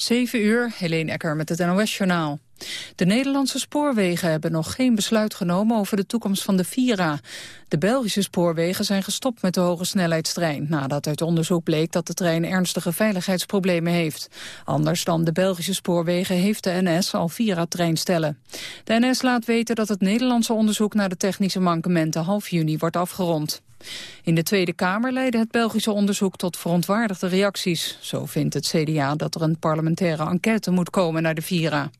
7 uur, Helene Ecker met het NOS-journaal. De Nederlandse spoorwegen hebben nog geen besluit genomen over de toekomst van de Vira. De Belgische spoorwegen zijn gestopt met de hoge snelheidstrein... nadat uit onderzoek bleek dat de trein ernstige veiligheidsproblemen heeft. Anders dan de Belgische spoorwegen heeft de NS al Vira-treinstellen. De NS laat weten dat het Nederlandse onderzoek naar de technische mankementen half juni wordt afgerond. In de Tweede Kamer leidde het Belgische onderzoek tot verontwaardigde reacties. Zo vindt het CDA dat er een parlementaire enquête moet komen naar de Vira.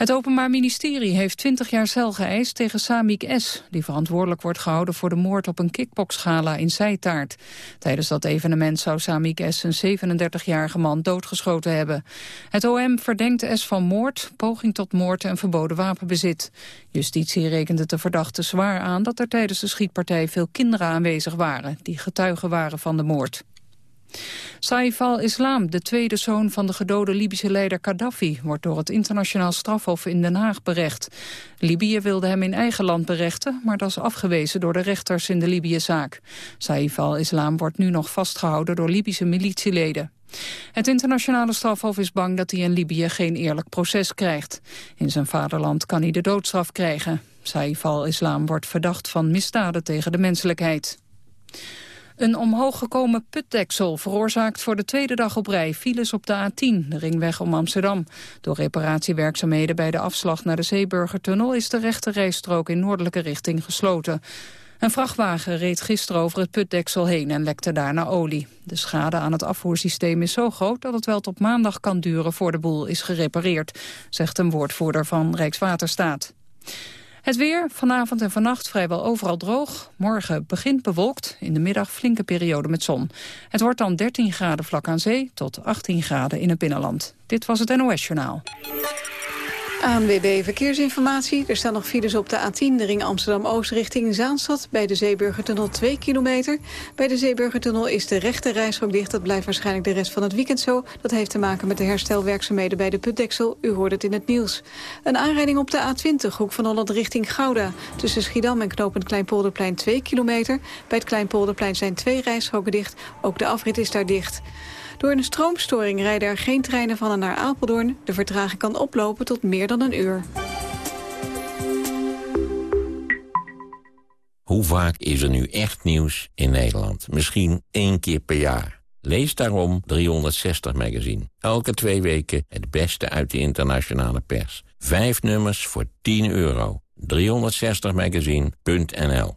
Het Openbaar Ministerie heeft 20 jaar cel geëist tegen Samik S., die verantwoordelijk wordt gehouden voor de moord op een kickboxgala in Zijtaart. Tijdens dat evenement zou Samik S. een 37-jarige man doodgeschoten hebben. Het OM verdenkt S. van moord, poging tot moord en verboden wapenbezit. Justitie rekent het de verdachte zwaar aan dat er tijdens de schietpartij veel kinderen aanwezig waren, die getuigen waren van de moord. Saif al-Islam, de tweede zoon van de gedode Libische leider Gaddafi... wordt door het internationaal strafhof in Den Haag berecht. Libië wilde hem in eigen land berechten... maar dat is afgewezen door de rechters in de Libië-zaak. Saif al-Islam wordt nu nog vastgehouden door Libische militieleden. Het internationale strafhof is bang dat hij in Libië geen eerlijk proces krijgt. In zijn vaderland kan hij de doodstraf krijgen. Saif al-Islam wordt verdacht van misdaden tegen de menselijkheid. Een omhoog gekomen putdeksel veroorzaakt voor de tweede dag op rij files op de A10, de ringweg om Amsterdam. Door reparatiewerkzaamheden bij de afslag naar de Zeeburgertunnel is de rechte rijstrook in noordelijke richting gesloten. Een vrachtwagen reed gisteren over het putdeksel heen en lekte daarna olie. De schade aan het afvoersysteem is zo groot dat het wel tot maandag kan duren voor de boel is gerepareerd, zegt een woordvoerder van Rijkswaterstaat. Het weer, vanavond en vannacht vrijwel overal droog. Morgen begint bewolkt, in de middag flinke periode met zon. Het wordt dan 13 graden vlak aan zee tot 18 graden in het binnenland. Dit was het NOS Journaal. ANWB Verkeersinformatie. Er staan nog files op de A10, de ring Amsterdam-Oost richting Zaanstad. Bij de Zeeburgertunnel 2 kilometer. Bij de Zeeburgertunnel is de rechte reisrook dicht. Dat blijft waarschijnlijk de rest van het weekend zo. Dat heeft te maken met de herstelwerkzaamheden bij de Putdeksel. U hoort het in het nieuws. Een aanrijding op de A20, hoek van Holland richting Gouda. Tussen Schiedam en knooppunt Kleinpolderplein 2 kilometer. Bij het Kleinpolderplein zijn twee reisroken dicht. Ook de afrit is daar dicht. Door een stroomstoring rijden er geen treinen van en naar Apeldoorn. De vertraging kan oplopen tot meer dan een uur. Hoe vaak is er nu echt nieuws in Nederland? Misschien één keer per jaar. Lees daarom 360 Magazine. Elke twee weken het beste uit de internationale pers. Vijf nummers voor 10 euro. 360magazine.nl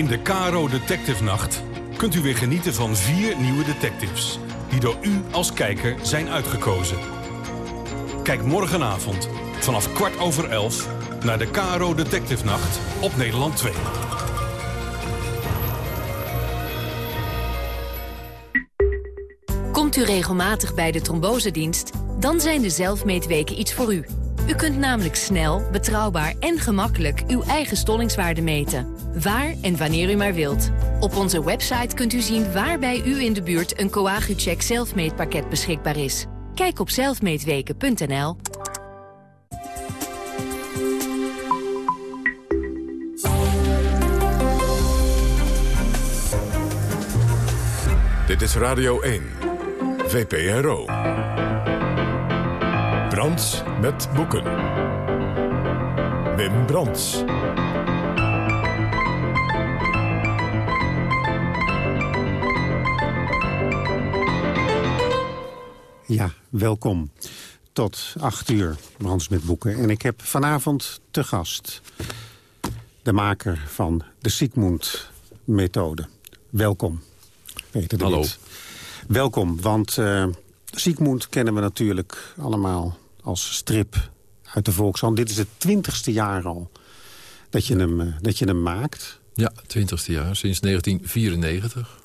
In de Caro Detective Nacht kunt u weer genieten van vier nieuwe detectives... die door u als kijker zijn uitgekozen. Kijk morgenavond vanaf kwart over elf naar de Caro Detective Nacht op Nederland 2. Komt u regelmatig bij de trombosedienst? Dan zijn de zelfmeetweken iets voor u. U kunt namelijk snel, betrouwbaar en gemakkelijk uw eigen stollingswaarde meten. Waar en wanneer u maar wilt. Op onze website kunt u zien waar bij u in de buurt een Coagucheck zelfmeetpakket beschikbaar is. Kijk op zelfmeetweken.nl. Dit is Radio 1, VPRO. Brands met boeken. Wim Brands. Ja, welkom. Tot acht uur, Brands met boeken. En ik heb vanavond te gast de maker van de Sigmund-methode. Welkom, Peter de Hallo. Welkom, want uh, Sigmund kennen we natuurlijk allemaal als strip uit de Volkshand. Dit is het twintigste jaar al dat je hem, uh, dat je hem maakt. Ja, twintigste jaar, sinds 1994.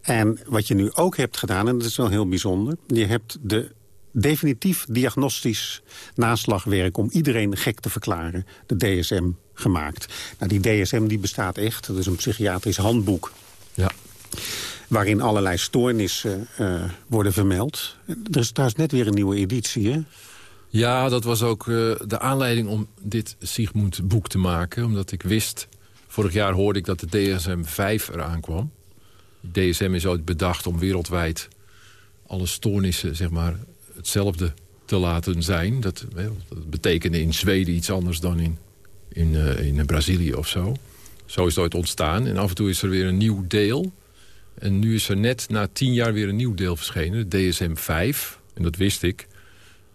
En wat je nu ook hebt gedaan, en dat is wel heel bijzonder... je hebt de definitief diagnostisch naslagwerk... om iedereen gek te verklaren, de DSM, gemaakt. Nou, die DSM die bestaat echt, dat is een psychiatrisch handboek... Ja. waarin allerlei stoornissen uh, worden vermeld. Er is trouwens net weer een nieuwe editie, hè? Ja, dat was ook uh, de aanleiding om dit Sigmund-boek te maken. Omdat ik wist, vorig jaar hoorde ik dat de DSM-5 eraan kwam. DSM is ooit bedacht om wereldwijd alle stoornissen zeg maar, hetzelfde te laten zijn. Dat, dat betekende in Zweden iets anders dan in, in, uh, in Brazilië of zo. Zo is het ooit ontstaan. En af en toe is er weer een nieuw deel. En nu is er net na tien jaar weer een nieuw deel verschenen. DSM-5. En dat wist ik.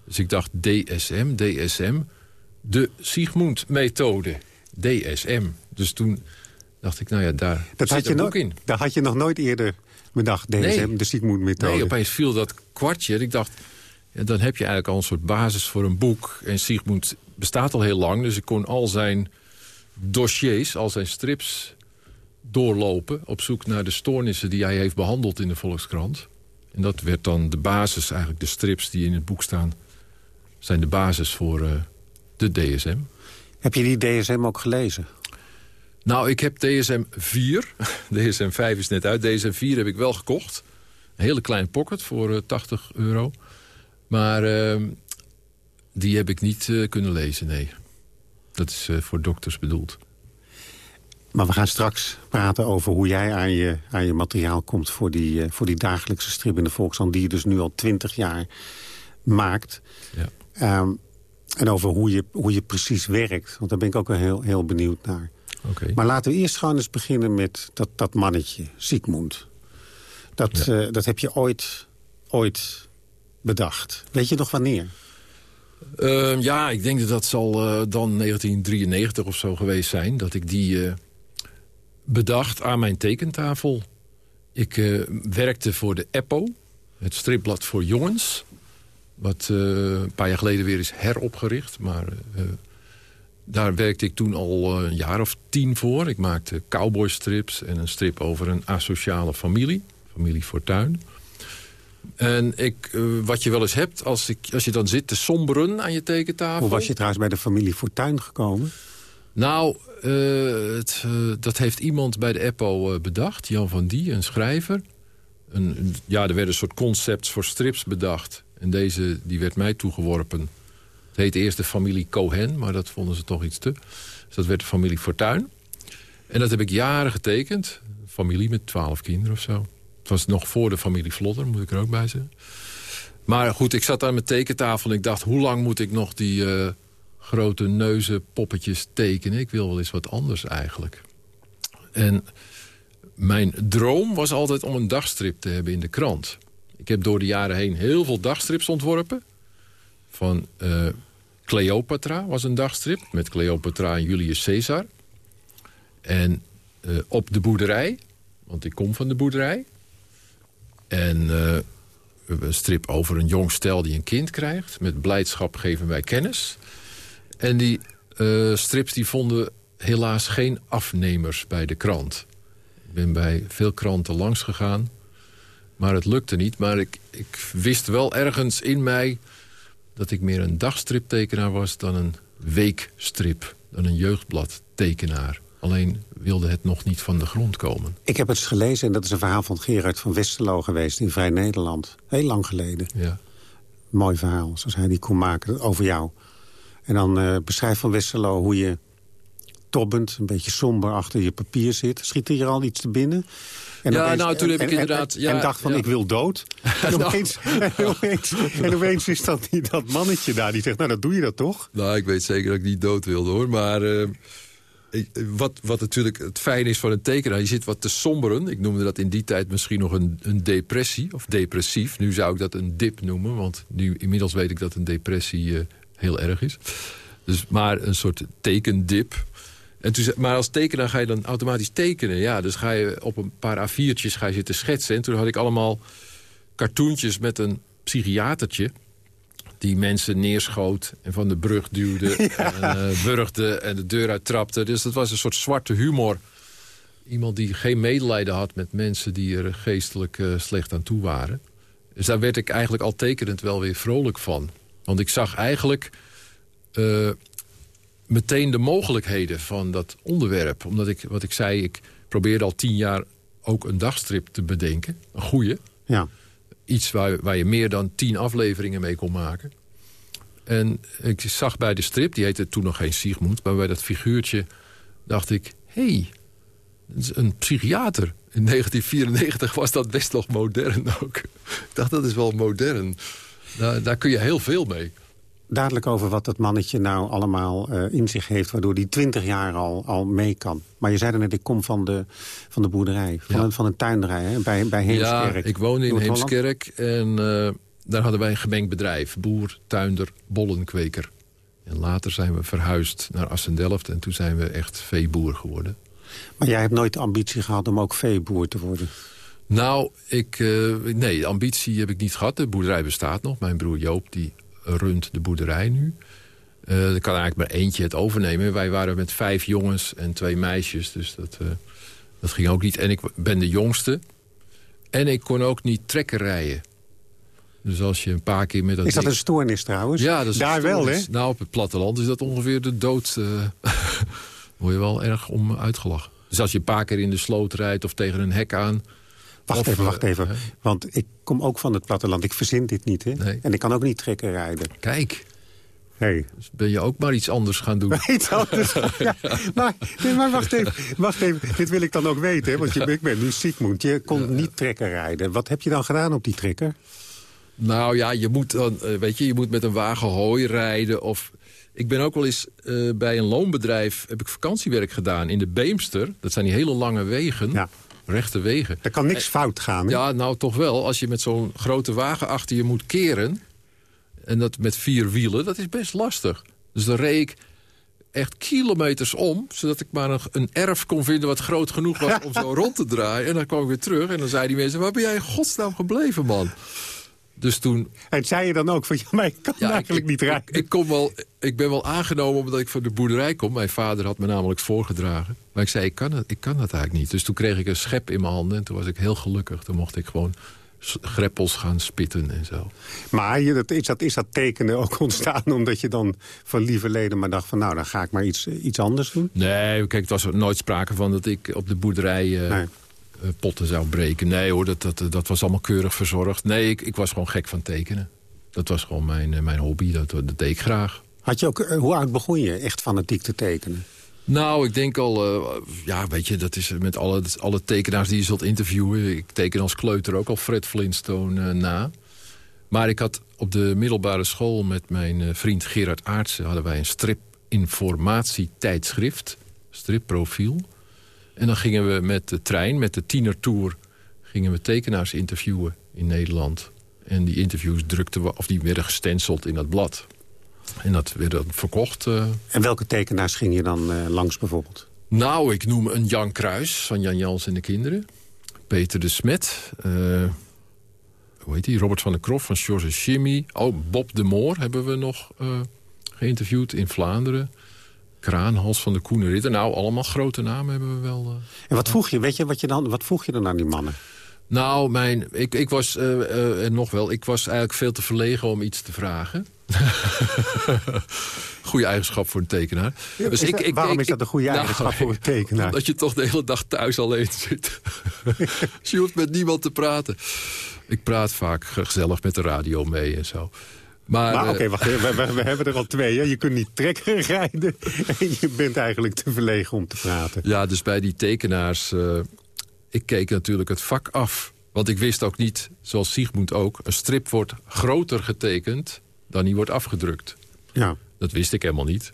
Dus ik dacht DSM, DSM. De Sigmund-methode. DSM. Dus toen dacht ik, nou ja, daar dat zit had je een nog, in. Daar had je nog nooit eerder bedacht, DSM, Nee. de Sigmund-methode. Nee, opeens viel dat kwartje. En ik dacht, ja, dan heb je eigenlijk al een soort basis voor een boek. En Sigmund bestaat al heel lang. Dus ik kon al zijn dossiers, al zijn strips doorlopen... op zoek naar de stoornissen die hij heeft behandeld in de Volkskrant. En dat werd dan de basis, eigenlijk de strips die in het boek staan... zijn de basis voor eh, de DSM. Heb je die DSM ook gelezen? Nou, ik heb DSM 4. DSM 5 is net uit. DSM 4 heb ik wel gekocht. Een hele kleine pocket voor eh, 80 euro. Maar eh, die heb ik niet eh, kunnen lezen, nee. Dat is eh, voor dokters bedoeld. Maar we gaan straks praten over hoe jij aan je, aan je materiaal komt... Voor die, eh, voor die dagelijkse strip in de Volkshand... die je dus nu al twintig jaar maakt. Ja. Ehm, en over hoe je, hoe je precies werkt. Want daar ben ik ook wel heel, heel benieuwd naar. Maar laten we eerst gewoon eens beginnen met dat, dat mannetje, Sigmund. Dat, Ja. eh, dat heb je ooit, ooit bedacht. Weet je nog wanneer? Ehm, ja, ik denk dat dat zal eh, dan 1993 of zo geweest zijn... dat ik die eh, bedacht aan mijn tekentafel. Ik werkte voor de EPPO, het stripblad voor jongens... wat eh, een paar jaar geleden weer is heropgericht. Maar eh, daar werkte ik toen al eh, een jaar of tien voor. Ik maakte cowboystrips en een strip over een asociale familie. Familie Fortuin. En ik, eh, wat je wel eens hebt, als, ik, als je dan zit te somberen aan je tekentafel... Hoe was je trouwens bij de familie Fortuin gekomen? Nou, eh, het, eh, dat heeft iemand bij de EPO eh, bedacht. Jan van Die, een schrijver. Een, een- ja, er werden een soort concepts voor strips bedacht. En deze die werd mij toegeworpen. Het heette eerst de familie Cohen, maar dat vonden ze toch iets te. Dus dat werd de familie Fortuin. En dat heb ik jaren getekend. Familie met twaalf kinderen of zo. Het was nog voor de familie Vlodder, moet ik er ook bij zeggen. Maar goed, ik zat aan mijn tekentafel en ik dacht... hoe lang moet ik nog die eh, grote neuzen poppetjes tekenen? Ik wil wel eens wat anders eigenlijk. En mijn droom was altijd om een dagstrip te hebben in de krant. Ik heb door de jaren heen heel veel dagstrips ontworpen. Van eh, Cleopatra was een dagstrip. Met Cleopatra en Julius Caesar. En eh, op de boerderij. Want ik kom van de boerderij. En hebben een strip over een jong stel die een kind krijgt. Met blijdschap geven wij kennis. En die strips die vonden helaas geen afnemers bij de krant. Ik ben bij veel kranten langs gegaan. Maar het lukte niet. Maar ik, ik wist wel ergens in mij dat ik meer een dagstriptekenaar was dan een weekstrip. Dan een jeugdbladtekenaar. Alleen wilde het nog niet van de grond komen. Ik heb het gelezen en dat is een verhaal van Gerard van Westerlo geweest... in Vrij Nederland. Heel lang geleden. Ja. Mooi verhaal, zoals hij die kon maken over jou. En dan eh, beschrijft Van Westerlo hoe je tobbend... een beetje somber achter je papier zit. Schiet er hier al iets te binnen? En Ja, opeens- nou, toen heb en- ik inderdaad- En, ja, en dacht van, ja. ik wil dood. En opeens, en, opeens, en opeens is dat die, dat mannetje daar die zegt... nou, dat doe je dat toch? Nou, ik weet zeker dat ik niet dood wilde, hoor. Maar eh, ik- wat, wat natuurlijk het fijn is van een tekenaar... je zit wat te somberen. Ik noemde dat in die tijd misschien nog een, een depressie. Of depressief. Nu zou ik dat een dip noemen. Want nu, inmiddels weet ik dat een depressie eh, heel erg is. Dus maar een soort tekendip. En toen, maar als tekenaar ga je dan automatisch tekenen. Ja, dus ga je op een paar A4'tjes ga je zitten schetsen. En toen had ik allemaal cartoontjes met een psychiatertje die mensen neerschoot en van de brug duwde... en uh, wurgde en de deur uittrapte. Dus dat was een soort zwarte humor iemand die geen medelijden had met mensen die er geestelijk uh, slecht aan toe waren. Dus daar werd ik eigenlijk al tekenend wel weer vrolijk van. Want ik zag eigenlijk uh, meteen de mogelijkheden van dat onderwerp. Omdat ik, wat ik zei, ik probeerde al tien jaar ook een dagstrip te bedenken. Een goede. Ja. Iets waar, waar je meer dan tien afleveringen mee kon maken. En ik zag bij de strip, die heette toen nog geen Sigmund... maar bij dat figuurtje dacht ik... hé, hey, een psychiater. In 1994 was dat best nog modern ook. Ik dacht, dat is wel modern. Daar, daar kun je heel veel mee. Dadelijk over wat dat mannetje nou allemaal uh, in zich heeft... waardoor die twintig jaar al, al mee kan. Maar je zei net, ik kom van de, van de boerderij, van, een, van een tuinderij hè, bij, bij Heemskerk. Ja, ik woonde in Heemskerk en uh, daar hadden wij een gemengd bedrijf. Boer, tuinder, bollenkweker. En later zijn we verhuisd naar Assendelft en toen zijn we echt veeboer geworden. Maar jij hebt nooit de ambitie gehad om ook veeboer te worden? Nou, ik, uh, nee, ambitie heb ik niet gehad. De boerderij bestaat nog. Mijn broer Joop die runt de boerderij nu. Uh, er kan eigenlijk maar eentje het overnemen. Wij waren met vijf jongens en twee meisjes. Dus dat, uh, dat ging ook niet. En ik ben de jongste. En ik kon ook niet trekken rijden. Dus als je een paar keer met dat... Is dat een stoornis trouwens? Ja, dat is Daar wel, hè? Nou, op het platteland is dat ongeveer de dood. Uh, word je wel erg om uitgelachen. Dus als je een paar keer in de sloot rijdt of tegen een hek aan... Wacht even, wacht even. Want ik kom ook van het platteland. Ik verzin dit niet, hè? Nee. En ik kan ook niet trekken rijden. Kijk. Hey. Dus ben je ook maar iets anders gaan doen. iets anders. ja. maar, nee, maar wacht even, wacht even. Dit wil ik dan ook weten, hè? Want je, ik ben nu Sigmund. Je kon ja, niet trekken rijden. Wat heb je dan gedaan op die trekker? Nou ja, je moet, dan, weet je, je moet met een wagen hooi rijden. Of ik ben ook wel eens uh, bij een loonbedrijf... heb ik vakantiewerk gedaan in de Beemster. Dat zijn die hele lange wegen. Ja rechte wegen. Er kan niks fout gaan, hè? Ja, nou toch wel. Als je met zo'n grote wagen achter je moet keren... en dat met vier wielen, dat is best lastig. Dus dan reed ik echt kilometers om... zodat ik maar een, een erf kon vinden wat groot genoeg was om zo rond te draaien. En dan kwam ik weer terug en dan zeiden die mensen... waar ben jij in godsnaam gebleven, man? Dus toen... En zei je dan ook van, ja, maar ik kan ja, eigenlijk ik, niet rijden. Ik, ik, kom wel, ik ben wel aangenomen omdat ik van de boerderij kom. Mijn vader had me namelijk voorgedragen. Maar ik zei, ik kan, het, ik kan dat eigenlijk niet. Dus toen kreeg ik een schep in mijn handen en toen was ik heel gelukkig. Toen mocht ik gewoon greppels gaan spitten en zo. Maar je, dat, is, dat, is dat tekenen ook ontstaan omdat je dan van lieve leden maar dacht van... nou, dan ga ik maar iets, iets anders doen? Nee, kijk, het was er nooit sprake van dat ik op de boerderij... Uh, nee potten zou breken. Nee hoor, dat, dat, dat was allemaal keurig verzorgd. Nee, ik, ik was gewoon gek van tekenen. Dat was gewoon mijn, mijn hobby, dat, dat deed ik graag. Had je ook, hoe oud begon je echt fanatiek te tekenen? Nou, ik denk al, uh, ja, weet je, dat is met alle, alle tekenaars die je zult interviewen. Ik teken als kleuter ook al Fred Flintstone uh, na. Maar ik had op de middelbare school met mijn uh, vriend Gerard Aartsen... hadden wij een strip-informatietijdschrift, stripprofiel. En dan gingen we met de trein, met de tienertour... gingen we tekenaars interviewen in Nederland. En die interviews drukten we, of die werden gestenceld in dat blad. En dat werd dan verkocht. Uh... En welke tekenaars ging je dan uh, langs bijvoorbeeld? Nou, ik noem een Jan Kruis van Jan Jans en de Kinderen. Peter de Smet. Uh, hoe heet die? Robert van der Krof van George en Jimmy. Oh, Bob de Moor hebben we nog geïnterviewd in Vlaanderen. Kraanhals van de Koene Ritter. Nou, allemaal grote namen hebben we wel. Uh, en wat vroeg je? Weet je wat, je dan, wat vroeg je dan aan die mannen? Nou, mijn, ik, ik was, uh, uh, en nog wel, ik was eigenlijk veel te verlegen om iets te vragen. goede eigenschap voor een tekenaar. Ja, dus ik, ik, waarom ik, is dat een goede nou, eigenschap voor een tekenaar? Dat je toch de hele dag thuis alleen zit. dus je hoeft met niemand te praten. Ik praat vaak gezellig met de radio mee en zo. Maar, maar oké, okay, wacht we, we, we, hebben er al twee. Hè? Je kunt niet trekken rijden en je bent eigenlijk te verlegen om te praten. Ja, dus bij die tekenaars... Uh, ik keek natuurlijk het vak af. Want ik wist ook niet, zoals Sigmund ook... een strip wordt groter getekend dan die wordt afgedrukt. Ja. Dat wist ik helemaal niet.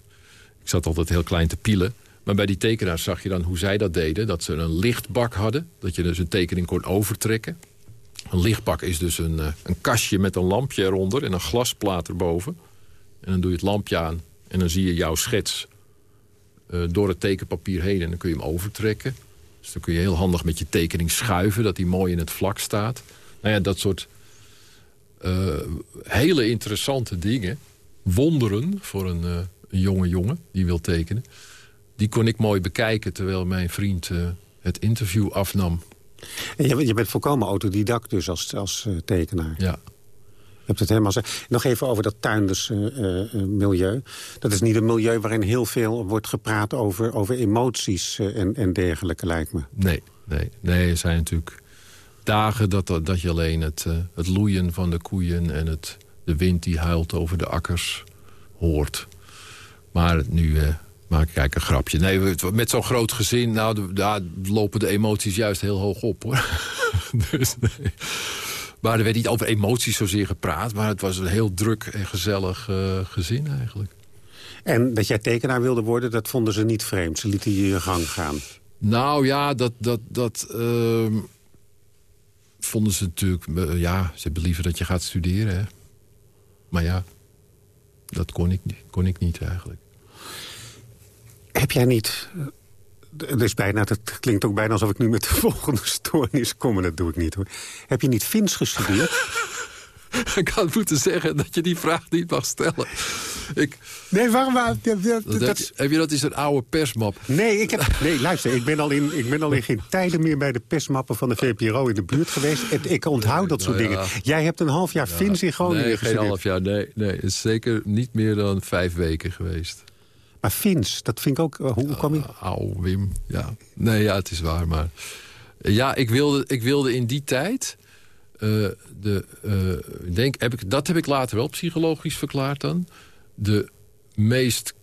Ik zat altijd heel klein te pielen. Maar bij die tekenaars zag je dan hoe zij dat deden. Dat ze een lichtbak hadden. Dat je dus een tekening kon overtrekken. Een lichtbak is dus een, uh, een kastje met een lampje eronder en een glasplaat erboven. En dan doe je het lampje aan en dan zie je jouw schets uh, door het tekenpapier heen. En dan kun je hem overtrekken. Dus dan kun je heel handig met je tekening schuiven, dat die mooi in het vlak staat. Nou ja, dat soort uh, hele interessante dingen. Wonderen voor een, een jonge jongen die wil tekenen. Die kon ik mooi bekijken terwijl mijn vriend het interview afnam. En je, je bent volkomen autodidact dus als, als uh, tekenaar. Ja. Je hebt het helemaal. Nog even over dat tuindersmilieu. Uh, dat is niet een milieu waarin heel veel wordt gepraat over, over emoties en, en dergelijke, lijkt me. Nee, nee, nee, er zijn natuurlijk dagen dat, dat je alleen het, het loeien van de koeien... en het, de wind die huilt over de akkers hoort. Maar nu maak ik eigenlijk een grapje. Nee, met zo'n groot gezin, nou, daar lopen de emoties juist heel hoog op, hoor. dus nee. Maar er werd niet over emoties zozeer gepraat... maar het was een heel druk en gezellig uh, gezin eigenlijk. En dat jij tekenaar wilde worden, dat vonden ze niet vreemd. Ze lieten je je gang gaan. Nou ja, dat, dat, dat uh, vonden ze natuurlijk... Uh, ja, ze hebben liever dat je gaat studeren. Hè. Maar ja, dat kon ik, kon ik niet eigenlijk. Heb jij niet... Het, is bijna, het klinkt ook bijna alsof ik nu met de volgende stoornis kom. En dat doe ik niet hoor. Heb je niet Fins gestudeerd? ik had moeten zeggen dat je die vraag niet mag stellen. Ik, nee, waarom? Dat, dat, dat, dat, heb je dat is een oude persmap? Nee, ik heb, nee luister, ik ben, al in, ik ben al in geen tijden meer bij de persmappen van de VPRO in de buurt geweest. Ik onthoud dat soort nou dingen. Jij hebt een half jaar ja, Fins in Groningen nee, gestudeerd. geen half jaar, nee. nee. Het is zeker niet meer dan vijf weken geweest. Maar Fins, dat vind ik ook... Uh, hoe kwam je? Uh, Auw, Wim, ja. Nee, ja, het is waar, maar... Ja, ik wilde, ik wilde in die tijd... Uh, de, uh, denk, heb ik, dat heb ik later wel psychologisch verklaard dan. De meest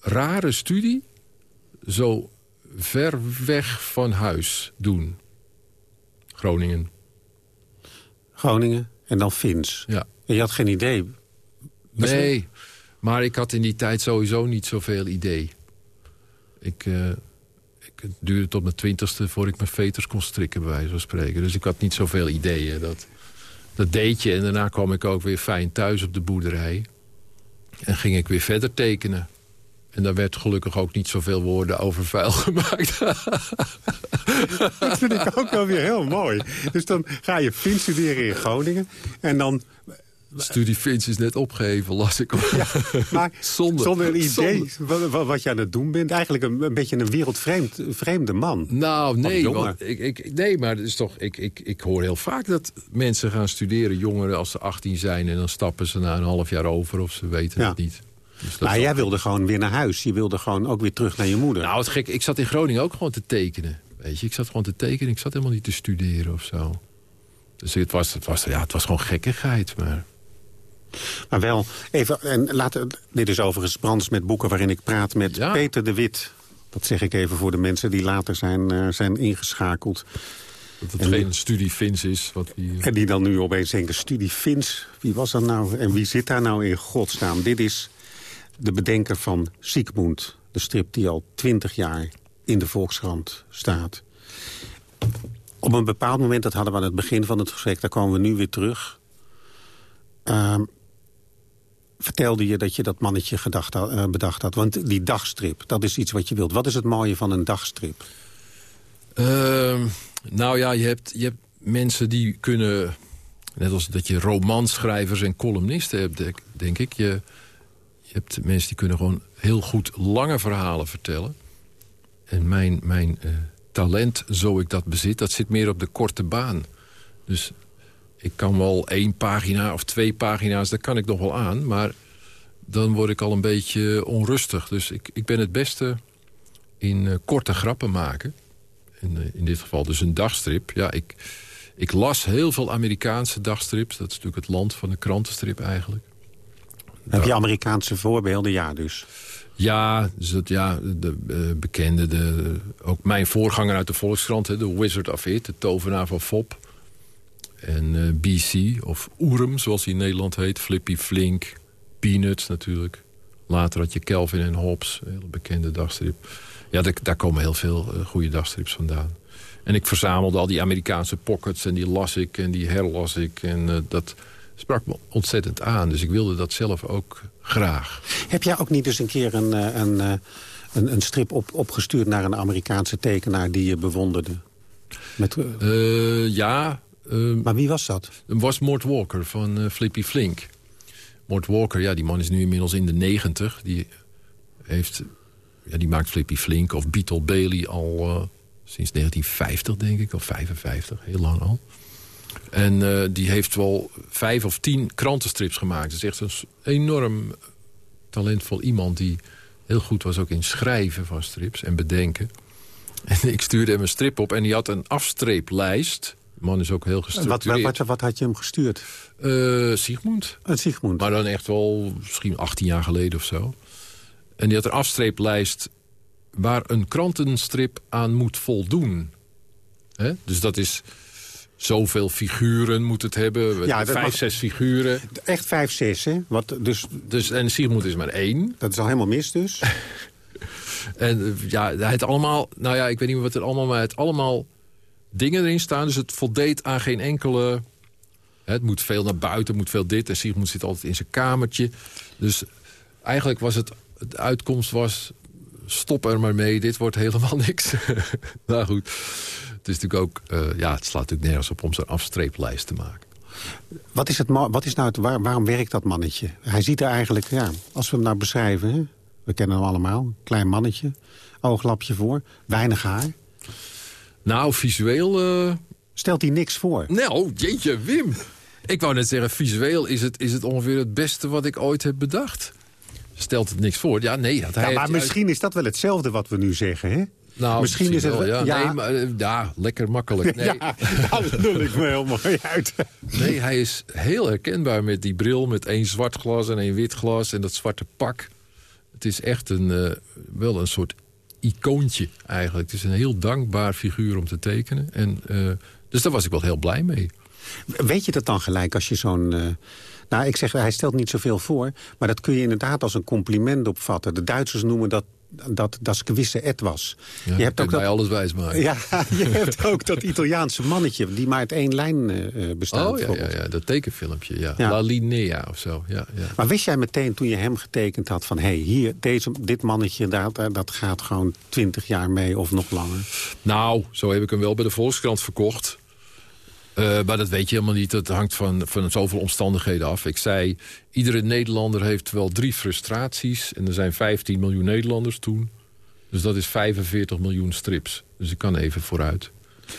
rare studie zo ver weg van huis doen. Groningen. Groningen en dan Fins. Ja. En je had geen idee? Nee, maar ik had in die tijd sowieso niet zoveel idee. Ik, uh, ik, het duurde tot mijn twintigste voor ik mijn veters kon strikken, bij wijze van spreken. Dus ik had niet zoveel ideeën. Dat, dat deed je en daarna kwam ik ook weer fijn thuis op de boerderij. En ging ik weer verder tekenen. En daar werd gelukkig ook niet zoveel woorden over vuil gemaakt. dat vind ik ook wel weer heel mooi. Dus dan ga je Fin studeren in Groningen. En dan Studie Fins is net opgeheven, las ik. Ja, maar zonder, zonder een idee Wat, wat je aan het doen bent. Eigenlijk een, een beetje een wereldvreemde man. Nou, nee, want ik, ik, nee maar het is toch, ik, ik, ik hoor heel vaak dat mensen gaan studeren, jongeren, als ze 18 zijn... en dan stappen ze na een half jaar over of ze weten ja. het niet. Dus maar jij wilde gewoon weer naar huis. Je wilde gewoon ook weer terug naar je moeder. Nou, het gek, ik zat in Groningen ook gewoon te tekenen. Weet je, ik zat gewoon te tekenen. Ik zat helemaal niet te studeren of zo. Dus het was, het was, ja, het was gewoon gekkigheid, maar... Maar wel, even, en laten, dit is overigens Brands met boeken waarin ik praat met ja. Peter de Wit. Dat zeg ik even voor de mensen die later zijn, uh, zijn ingeschakeld. Dat het en geen die, studie Fins is. Wat die. En die dan nu opeens denken, studie Fins, wie was dat nou? En wie zit daar nou in godsnaam? Dit is de bedenker van Siegmund. De strip die al twintig jaar in de Volkskrant staat. Op een bepaald moment, dat hadden we aan het begin van het gesprek... daar komen we nu weer terug... Uh, vertelde je dat je dat mannetje gedacht uh, bedacht had. Want die dagstrip, dat is iets wat je wilt. Wat is het mooie van een dagstrip? Uh, nou ja, je hebt, je hebt mensen die kunnen... Net als dat je romanschrijvers en columnisten hebt, denk ik. Je, je hebt mensen die kunnen gewoon heel goed lange verhalen vertellen. En mijn, mijn uh, talent, zo ik dat bezit, dat zit meer op de korte baan. Dus ik kan wel één pagina of twee pagina's, dat kan ik nog wel aan. Maar dan word ik al een beetje onrustig. Dus ik, ik ben het beste in uh, korte grappen maken. In, uh, in dit geval dus een dagstrip. Ja, ik, ik las heel veel Amerikaanse dagstrips. Dat is natuurlijk het land van de krantenstrip eigenlijk. Heb je Amerikaanse voorbeelden? Ja, dus. Ja, dus dat, ja de uh, bekende, de, ook mijn voorganger uit de Volkskrant... Hè, de Wizard of It, de tovenaar van Fop. En uh, BC, of Oerum, zoals hij in Nederland heet. Flippy Flink, Peanuts natuurlijk. Later had je Kelvin en Hobbes, een hele bekende dagstrip. Ja, daar, komen heel veel uh, goede dagstrips vandaan. En ik verzamelde al die Amerikaanse pockets en die las ik en die herlas ik. En uh, dat sprak me ontzettend aan. Dus ik wilde dat zelf ook graag. Heb jij ook niet eens een keer een, een, een, een strip op, opgestuurd naar een Amerikaanse tekenaar die je bewonderde? Met, uh, ja, maar wie was dat? was Mort Walker van uh, Flippy Flink. Mort Walker, ja, die man is nu inmiddels in de negentig. Die, heeft, ja, die maakt Flippy Flink of Beetle Bailey al uh, Sinds 1950, denk ik, of 55, heel lang al. En eh, die heeft wel vijf of tien krantenstrips gemaakt. Dat is echt een enorm talentvol iemand die heel goed was ook in schrijven van strips en bedenken. En ik stuurde hem een strip op en die had een afstreeplijst. De man is ook heel gestructureerd. Wat, wat, wat had je hem gestuurd? Uh, Sigmund. Een Sigmund. Maar dan echt wel misschien 18 jaar geleden of zo. En die had een afstreeplijst waar een krantenstrip aan moet voldoen. He? Dus dat is zoveel figuren moet het hebben. Ja, vijf, mag... zes figuren. Echt vijf, zes, hè? Wat, dus... dus, en Sigmund is maar één. Dat is al helemaal mis dus. en ja, het allemaal... Nou ja, ik weet niet meer wat het allemaal... Maar het allemaal dingen erin staan. Dus het voldeed aan geen enkele... Het moet veel naar buiten, moet veel dit. En Sigmund zit altijd in zijn kamertje. Dus eigenlijk was het... De uitkomst was... Stop er maar mee, dit wordt helemaal niks. nou goed. Het is natuurlijk ook... Uh, ja, het slaat natuurlijk nergens op om zo'n afstreeplijst te maken. Wat is, het, wat is nou het, waar, waarom werkt dat mannetje? Hij ziet er eigenlijk, ja, als we hem nou beschrijven... Hè? we kennen hem allemaal, klein mannetje, ooglapje voor, weinig haar. Nou, visueel... Uh... Stelt hij niks voor? Nou, jeetje, Wim. Ik wou net zeggen, visueel is het, is het ongeveer het beste wat ik ooit heb bedacht. Stelt het niks voor? Ja, nee. Hij ja, maar misschien is dat wel hetzelfde wat we nu zeggen, hè? Nou, misschien, is het wel, ja. ja. Nee, maar, eh, ja, lekker makkelijk. Nee. Ja, dat bedoel ik me heel mooi uit. Nee, hij is heel herkenbaar met die bril... met één zwart glas en één wit glas en dat zwarte pak. Het is echt een, uh, wel een soort icoontje eigenlijk. Het is een heel dankbaar figuur om te tekenen. En, uh, dus daar was ik wel heel blij mee. Weet je dat dan gelijk als je zo'n... Uh, nou, ik zeg, hij stelt niet zoveel voor. Maar dat kun je inderdaad als een compliment opvatten. De Duitsers noemen dat dat das gewisse et was. Ja, je hebt ook dat, alles wijs maken. Ja, je hebt ook dat Italiaanse mannetje die maar uit één lijn uh, bestaat. Oh ja, ja, ja, dat tekenfilmpje, ja. La Linea of zo. Ja, ja. Maar wist jij meteen toen je hem getekend had van... hé, hey, hier, deze, dit mannetje, dat, dat gaat gewoon twintig jaar mee of nog langer? Nou, zo heb ik hem wel bij de Volkskrant verkocht. Uh, maar dat weet je helemaal niet. Het hangt van, van zoveel omstandigheden af. Ik zei, iedere Nederlander heeft wel drie frustraties. En er zijn 15 miljoen Nederlanders toen. Dus dat is 45 miljoen strips. Dus ik kan even vooruit.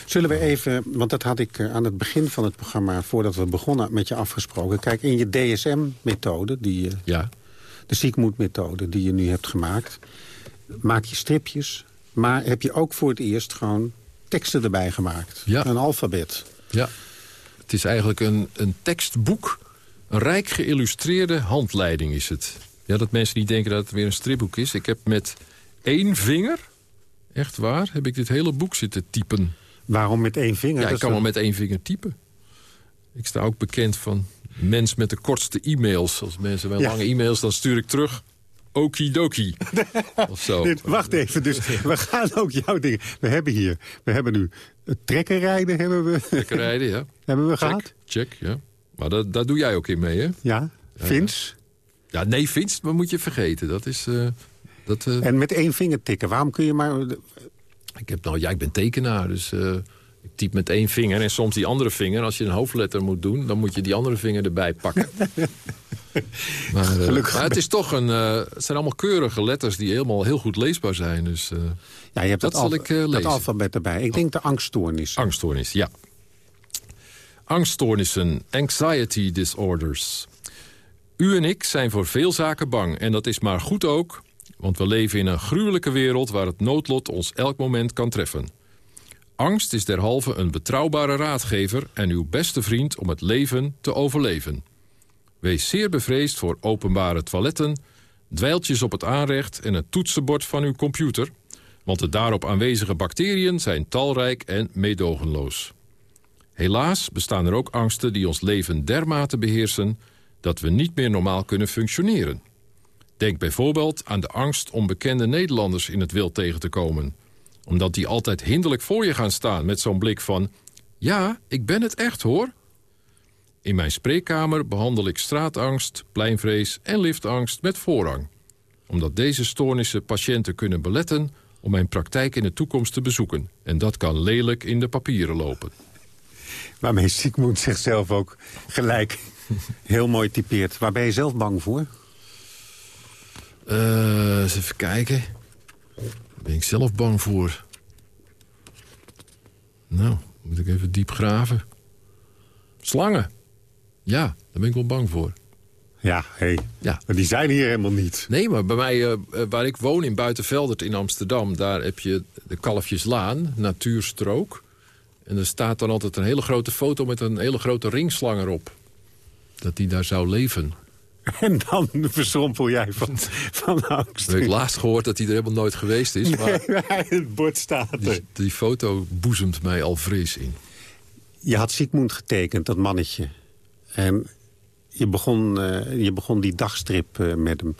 Zullen we even, want dat had ik eh, aan het begin van het programma... voordat we begonnen met je afgesproken. Kijk, in je DSM-methode, die ja. de Ziekmoed-methode die je nu hebt gemaakt... maak je stripjes, maar heb je ook voor het eerst gewoon teksten erbij gemaakt. Ja. Een alfabet. Ja, het is eigenlijk een, een tekstboek. Een rijk geïllustreerde handleiding is het. Ja, dat mensen niet denken dat het weer een stripboek is. Ik heb met één vinger, echt waar, heb ik dit hele boek zitten typen. Waarom met één vinger? Ja, ik kan wel met één vinger typen. Ik sta ook bekend van mens met de kortste e-mails. Als mensen wel lange e-mails, dan stuur ik terug okidoki. of zo. wacht even, dus we gaan ook jouw dingen... We hebben hier, we hebben nu trekkerrijden hebben we... Trekkerrijden, ja. hebben we check, gehad. Check, ja. Maar dat, daar doe jij ook in mee, hè? Ja, Vins. Ja, nee, Vins, maar moet je vergeten. Dat is... Uh, dat, uh... En met één vinger tikken, waarom kun je maar... Ik, heb, nou, ja, ik ben tekenaar, dus... Uh, ik typ met één vinger en soms die andere vinger. Als je een hoofdletter moet doen, dan moet je die andere vinger erbij pakken. maar, Gelukkig. maar het is toch een... het zijn allemaal keurige letters die helemaal heel goed leesbaar zijn. Dus, ja, je hebt dat, zal ik, uh, dat alfabet erbij. Ik denk de angststoornis. Angststoornis, ja. Angststoornissen, anxiety disorders. U en ik zijn voor veel zaken bang. En dat is maar goed ook, want we leven in een gruwelijke wereld... waar het noodlot ons elk moment kan treffen. Angst is derhalve een betrouwbare raadgever... en uw beste vriend om het leven te overleven. Wees zeer bevreesd voor openbare toiletten... dweiltjes op het aanrecht en het toetsenbord van uw computer... want de daarop aanwezige bacteriën zijn talrijk en meedogenloos. Helaas bestaan er ook angsten die ons leven dermate beheersen... dat we niet meer normaal kunnen functioneren. Denk bijvoorbeeld aan de angst om bekende Nederlanders in het wild tegen te komen. Omdat die altijd hinderlijk voor je gaan staan met zo'n blik van... ja, ik ben het echt hoor. In mijn spreekkamer behandel ik straatangst, pleinvrees en liftangst met voorrang. Omdat deze stoornissen patiënten kunnen beletten om mijn praktijk in de toekomst te bezoeken. En dat kan lelijk in de papieren lopen. Waarmee Sigmund zichzelf ook gelijk heel mooi typeert. Waar ben je zelf bang voor? Uh, eens even kijken. Waar ben ik zelf bang voor? Nou, moet ik even diep graven. Slangen. Ja, daar ben ik wel bang voor. Ja, hé. Hey. Ja. Maar die zijn hier helemaal niet. Nee, maar bij mij, uh, waar ik woon in Buitenveldert in Amsterdam... daar heb je de Kalfjeslaan, natuurstrook. En er staat dan altijd een hele grote foto met een hele grote ringslang erop. Dat die daar zou leven. En dan verschrompel jij van, van angst. Ik heb laatst gehoord dat hij er helemaal nooit geweest is. Maar nee, het bord staat er. Die, die, foto boezemt mij al vrees in. Je had Sigmund getekend, dat mannetje. En je begon, uh, je begon die dagstrip uh, met hem.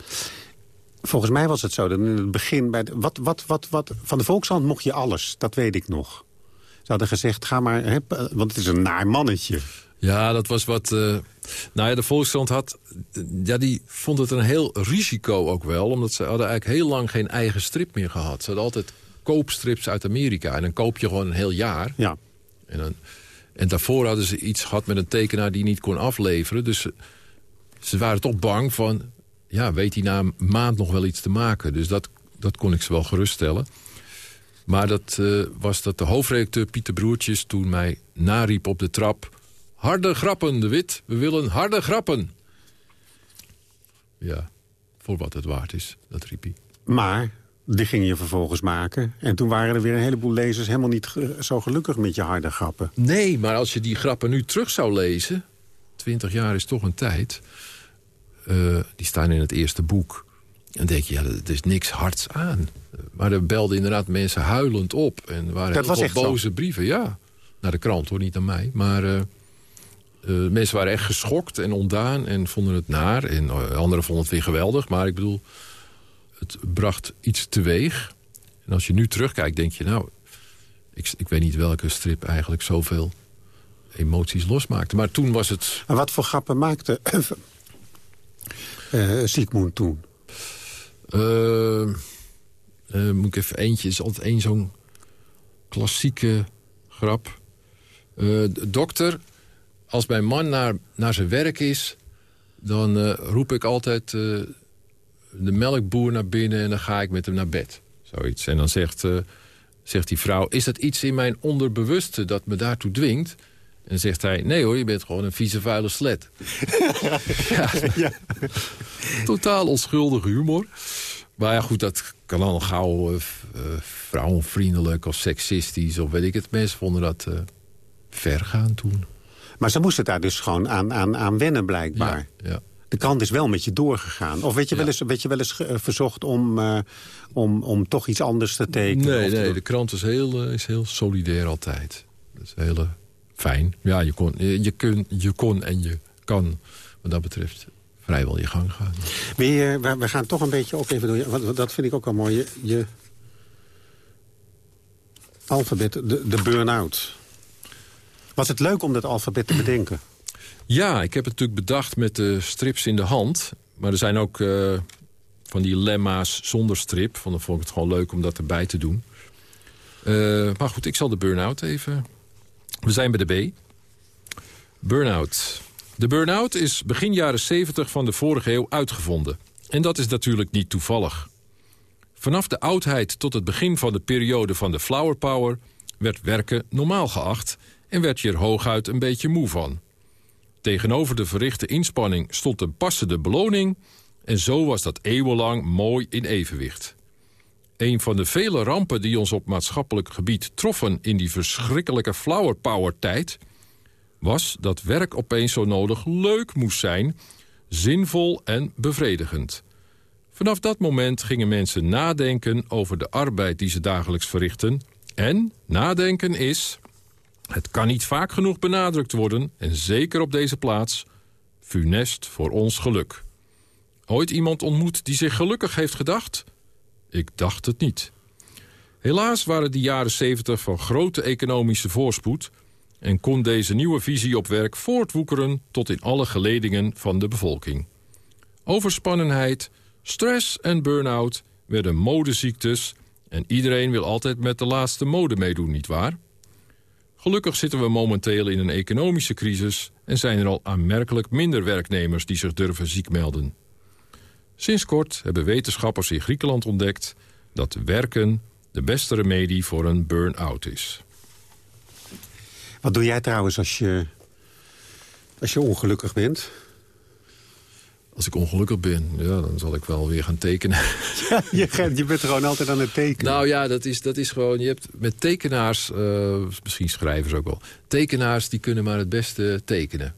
Volgens mij was het zo, dat in het begin... Bij de, wat, wat, wat, wat, van de Volkshand mocht je alles, dat weet ik nog. Ze hadden gezegd, ga maar, hè, want het is een naar mannetje. Ja, dat was wat... Uh, nou ja, de Volkskrant had... Ja, die vond het een heel risico ook wel. Omdat ze hadden eigenlijk heel lang geen eigen strip meer gehad. Ze hadden altijd koopstrips uit Amerika. En dan koop je gewoon een heel jaar. Ja. En, dan, en daarvoor hadden ze iets gehad met een tekenaar die niet kon afleveren. Dus ze, waren toch bang van... Ja, weet hij na een maand nog wel iets te maken. Dus dat, dat kon ik ze wel geruststellen. Maar dat uh, was dat de hoofdredacteur Pieter Broertjes toen mij nariep op de trap... Harde grappen, De Wit. We willen harde grappen. Ja, voor wat het waard is, dat riep hij. Maar die ging je vervolgens maken. En toen waren er weer een heleboel lezers helemaal niet zo gelukkig met je harde grappen. Nee, maar als je die grappen nu terug zou lezen... 20 jaar is toch een tijd... Uh, die staan in het eerste boek. En denk je, ja, er is niks hards aan. Maar er belden inderdaad mensen huilend op. En waren dat was veel boze brieven, ja. Naar de krant hoor, niet aan mij. Maar uh, uh, mensen waren echt geschokt en ontdaan en vonden het naar. En anderen vonden het weer geweldig. Maar ik bedoel, het bracht iets teweeg. En als je nu terugkijkt, denk je, nou... Ik, ik weet niet welke strip eigenlijk zoveel emoties losmaakte. Maar toen was het... En wat voor grappen maakte uh, Sigmund toen? Uh, uh, moet ik even eentje, is altijd één zo'n klassieke grap. Uh, dokter, als mijn man naar, naar zijn werk is... dan roep ik altijd de melkboer naar binnen... en dan ga ik met hem naar bed. Zoiets. En dan zegt, zegt die vrouw... is dat iets in mijn onderbewuste dat me daartoe dwingt... En dan zegt hij, nee hoor, je bent gewoon een vieze vuile slet. ja, ja. Totaal onschuldige humor. Maar ja, goed, dat kan dan gauw uh, vrouwenvriendelijk of seksistisch of weet ik het. Mensen vonden dat uh, ver gaan toen. Maar ze moesten daar dus gewoon aan, aan, aan wennen blijkbaar. Ja, ja. De krant is wel met je doorgegaan. Of werd je wel eens, werd je wel eens verzocht om, uh, om, om toch iets anders te tekenen? Nee, nee de krant is heel, is heel solidair altijd. Dat is hele fijn. Ja, je kon, je, kun, je kon en je kan wat dat betreft vrijwel je gang gaan. We, we, we gaan toch een beetje ook even door. Dat vind ik ook wel mooi. Je, je alfabet, de, de burn-out. Was het leuk om dat alfabet te bedenken? Ja, ik heb het natuurlijk bedacht met de strips in de hand. Maar er zijn ook uh, van die lemma's zonder strip. Van, dan vond ik het gewoon leuk om dat erbij te doen. Uh, maar goed, ik zal de burn-out even... We zijn bij de B. Burn-out. De burn-out is begin jaren 70 van de vorige eeuw uitgevonden. En dat is natuurlijk niet toevallig. Vanaf de oudheid tot het begin van de periode van de flower power... werd werken normaal geacht en werd je er hooguit een beetje moe van. Tegenover de verrichte inspanning stond een passende beloning... en zo was dat eeuwenlang mooi in evenwicht. Een van de vele rampen die ons op maatschappelijk gebied troffen... in die verschrikkelijke flower power tijd was dat werk opeens zo nodig leuk moest zijn... zinvol en bevredigend. Vanaf dat moment gingen mensen nadenken over de arbeid die ze dagelijks verrichten. En nadenken is, het kan niet vaak genoeg benadrukt worden... en zeker op deze plaats, funest voor ons geluk. Ooit iemand ontmoet die zich gelukkig heeft gedacht? Ik dacht het niet. Helaas waren de jaren 70 van grote economische voorspoed en kon deze nieuwe visie op werk voortwoekeren tot in alle geledingen van de bevolking. Overspannenheid, stress en burn-out werden modeziektes... en iedereen wil altijd met de laatste mode meedoen, nietwaar? Gelukkig zitten we momenteel in een economische crisis... en zijn er al aanmerkelijk minder werknemers die zich durven ziek melden. Sinds kort hebben wetenschappers in Griekenland ontdekt... dat werken de beste remedie voor een burn-out is. Wat doe jij trouwens als je, als je ongelukkig bent? Als ik ongelukkig ben, ja, dan zal ik wel weer gaan tekenen. Ja, je, je bent gewoon altijd aan het tekenen. Nou ja, dat is, dat is gewoon... Je hebt met tekenaars, eh, misschien schrijvers ook wel... tekenaars die kunnen maar het beste tekenen.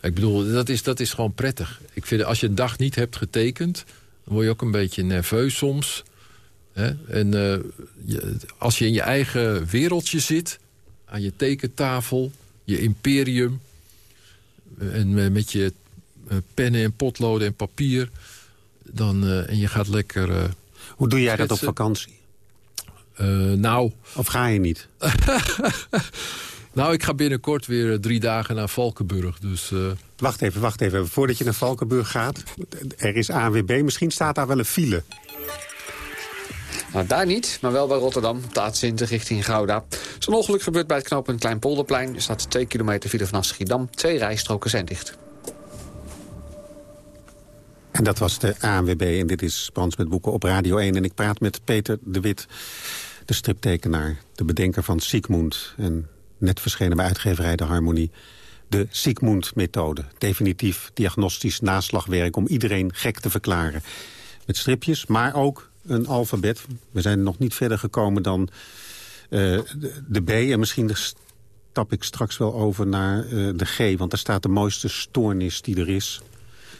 Ik bedoel, dat is, dat is gewoon prettig. Ik vind, als je een dag niet hebt getekend... dan word je ook een beetje nerveus soms. Hè? En eh, je, als je in je eigen wereldje zit... aan je tekentafel, je imperium... en eh, met je pennen en potloden en papier... Dan, eh, en je gaat lekker... eh, Hoe doe jij dat op vakantie? eh, nou, Of ga je niet? nou, ik ga binnenkort weer eh, drie dagen naar Valkenburg. Dus eh, Wacht even, wacht even. Voordat je naar Valkenburg gaat, er is ANWB. Misschien staat daar wel een file. Nou, daar niet, maar wel bij Rotterdam, op de A20 richting Gouda. Zo'n ongeluk gebeurt bij het knooppunt Kleinpolderplein. Er staat 2 kilometer file vanaf Schiedam. Twee rijstroken zijn dicht. En dat was de ANWB en dit is Brands met Boeken op Radio 1. En ik praat met Peter de Wit, de striptekenaar, de bedenker van Siegmund. En net verschenen bij uitgeverij De Harmonie. De Siegmund-methode. Definitief diagnostisch naslagwerk om iedereen gek te verklaren. Met stripjes, maar ook een alfabet. We zijn nog niet verder gekomen dan eh, de, B. En misschien stap ik straks wel over naar eh, de G. Want daar staat de mooiste stoornis die er is.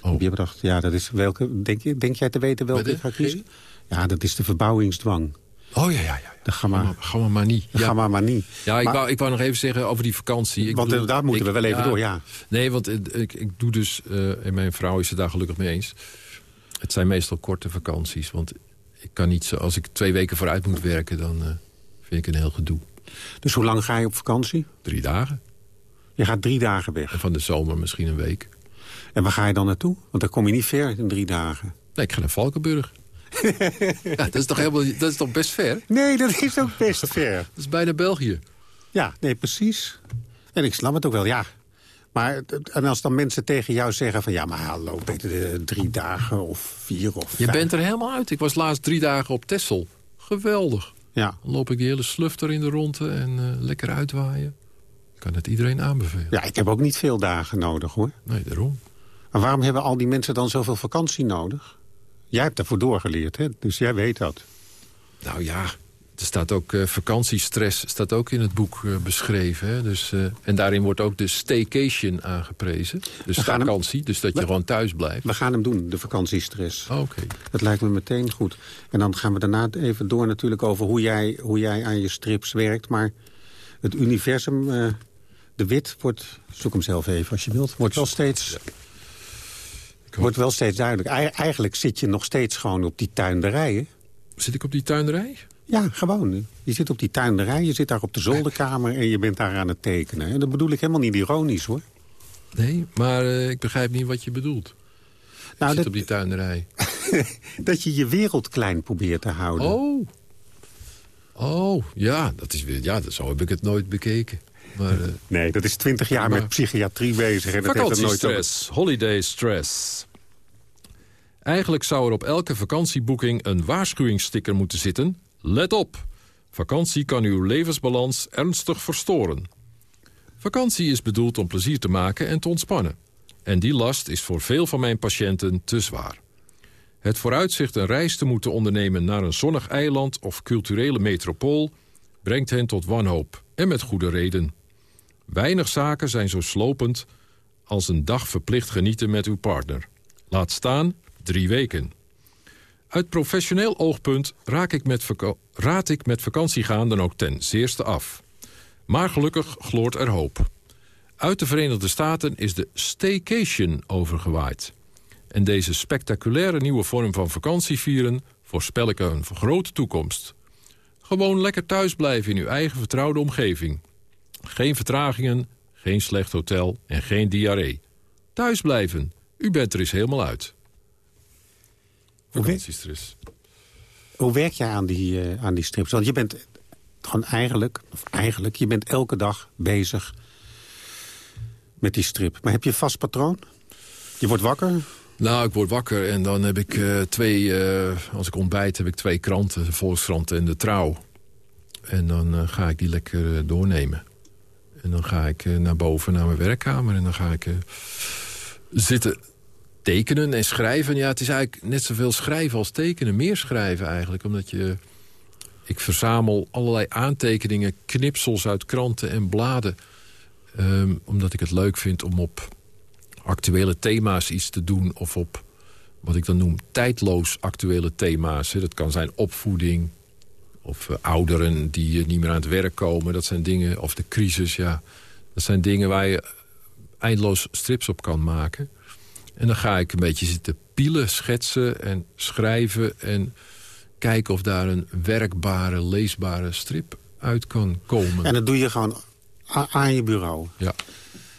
Oh. Heb je bedacht, ja, dat is welke. Denk, je, denk jij te weten welke ik ga kiezen? Ja, dat is de verbouwingsdwang. oh ja, ja, ja. De gamma, Ga maar, ga maar, maar niet. de Ja, gamma manie. ja ik, Maar- wou, ik wou nog even zeggen over die vakantie. Ik Want, bedoel, eh, daar moeten ik- we wel even door, ja. Nee, want eh, ik, ik doe dus, eh, en mijn vrouw is het daar gelukkig mee eens... het zijn meestal korte vakanties. Want ik kan niet zo, als ik twee weken vooruit moet werken... dan vind ik een heel gedoe. Dus hoe lang ga je op vakantie? Drie dagen. Je gaat drie dagen weg. En van de zomer misschien een week. En waar ga je dan naartoe? Want dan kom je niet ver in drie dagen. Nee, ik ga naar Valkenburg. ja, dat is toch helemaal, dat is toch best ver? Dat Nee, dat is ook best ver. is bijna België. Ja, nee, precies. En ik snap het ook wel, ja. Maar en als dan mensen tegen jou zeggen van... ja, maar hallo, beter eh, drie dagen of vier of Je bent er helemaal uit. Ik was laatst drie dagen op Texel. Geweldig. Ja, Dan loop ik die hele slufter in de ronde en eh, lekker uitwaaien. Ik kan het iedereen aanbevelen. ja, ik heb ook niet veel dagen nodig, hoor. Nee, daarom. Maar waarom hebben al die mensen dan zoveel vakantie nodig? Jij hebt daarvoor doorgeleerd, hè? dus jij weet dat. Nou ja, er staat ook eh, vakantiestress staat ook in het boek eh, beschreven. Hè? Dus, eh, en daarin wordt ook de staycation aangeprezen. Dus We gaan hem- vakantie, dus dat je We- gewoon thuis blijft. We gaan hem doen, de vakantiestress. Oh, Oké. Dat lijkt me meteen goed. En dan gaan we daarna even door natuurlijk over hoe jij, hoe jij aan je strips werkt. Maar het universum, de wit, wordt... Zoek hem zelf even als je wilt. Wordt wel steeds, wordt wel steeds duidelijk. Ei- eigenlijk zit je nog steeds gewoon op die tuinderij, hè? Zit ik op die tuinderij? Ja, gewoon. Je zit op die tuinderij, je zit daar op de zolderkamer... en je bent daar aan het tekenen. En dat bedoel ik helemaal niet ironisch, hoor. Nee, maar eh, ik begrijp niet wat je bedoelt. Nou, ik zit dat, op die tuinderij. dat je je wereld klein probeert te houden. Oh. Oh, ja, dat is weer, ja, dat, zo heb ik het nooit bekeken. Maar, eh, Nee, dat is twintig jaar Maar- met psychiatrie bezig. En dat heeft er nooit over- Vakantiestress, holiday stress. Eigenlijk zou er op elke vakantieboeking een waarschuwingssticker moeten zitten. Let op, vakantie kan uw levensbalans ernstig verstoren. Vakantie is bedoeld om plezier te maken en te ontspannen. En die last is voor veel van mijn patiënten te zwaar. Het vooruitzicht een reis te moeten ondernemen naar een zonnig eiland of culturele metropool... brengt hen tot wanhoop, en met goede reden. Weinig zaken zijn zo slopend als een dag verplicht genieten met uw partner. Laat staan drie weken. Uit professioneel oogpunt raak ik met raad ik met vakantie gaan dan ook ten zeerste af. Maar gelukkig gloort er hoop. Uit de Verenigde Staten is de staycation overgewaaid. En deze spectaculaire nieuwe vorm van vakantievieren voorspel ik een grote toekomst. Gewoon lekker thuis blijven in uw eigen vertrouwde omgeving. Geen vertragingen, geen slecht hotel en geen diarree. Thuis blijven. U bent er eens helemaal uit. Vakantiestress. Hoe werk jij aan die, eh, aan die strips? Want je bent gewoon eigenlijk, of eigenlijk, je bent elke dag bezig met die strip. Maar heb je een vast patroon? Je wordt wakker? Nou, ik word wakker en dan heb ik eh, twee... eh, als ik ontbijt heb ik twee kranten. De Volkskrant en de Trouw. En dan ga ik die lekker doornemen. En dan ga ik naar boven naar mijn werkkamer. En dan ga ik zitten tekenen en schrijven. Ja, het is eigenlijk net zoveel schrijven als tekenen. Meer schrijven eigenlijk. Omdat je... Ik verzamel allerlei aantekeningen, knipsels uit kranten en bladen. Ehm, omdat ik het leuk vind om op actuele thema's iets te doen... of op wat ik dan noem tijdloos actuele thema's. Dat kan zijn opvoeding of uh, ouderen die niet meer aan het werk komen. Dat zijn dingen, of de crisis, ja. Dat zijn dingen waar je eindeloos strips op kan maken. En dan ga ik een beetje zitten pielen, schetsen en schrijven... en kijken of daar een werkbare, leesbare strip uit kan komen. En dat doe je gewoon aan je bureau? Ja.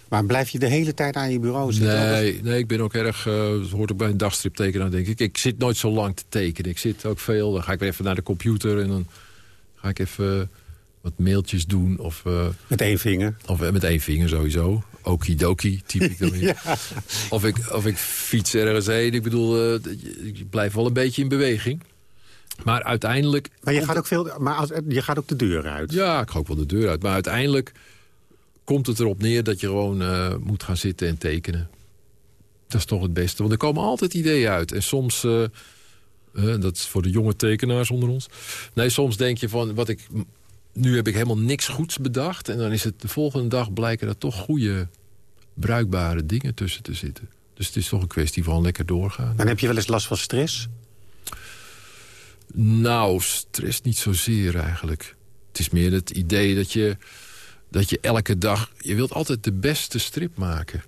Maar blijf je de hele tijd aan je bureau zitten? Nee, nee ik ben ook erg... Uh, hoort ook bij een dagstrip tekenen, denk ik. Ik zit nooit zo lang te tekenen. Ik zit ook veel... Dan ga ik weer even naar de computer en dan ga ik even wat mailtjes doen. Of, uh, met één vinger? Of uh, met één vinger sowieso. Okidoki, typ ik dan weer. ja. of, ik, of ik fiets ergens heen. Ik bedoel, ik blijf wel een beetje in beweging. Maar uiteindelijk... Maar je gaat ook, veel, maar als, je gaat ook de deur uit? Ja, ik ga ook wel de deur uit. Maar uiteindelijk komt het erop neer dat je gewoon uh, moet gaan zitten en tekenen. Dat is toch het beste. Want er komen altijd ideeën uit. En soms, uh, uh, dat is voor de jonge tekenaars onder ons... nee, soms denk je van, wat ik, nu heb ik helemaal niks goeds bedacht... en dan is het de volgende dag blijken er toch goede, bruikbare dingen tussen te zitten. Dus het is toch een kwestie van lekker doorgaan. En heb je wel eens last van stress? Nou, stress niet zozeer eigenlijk. Het is meer het idee dat je, dat je elke dag... Je wilt altijd de beste strip maken.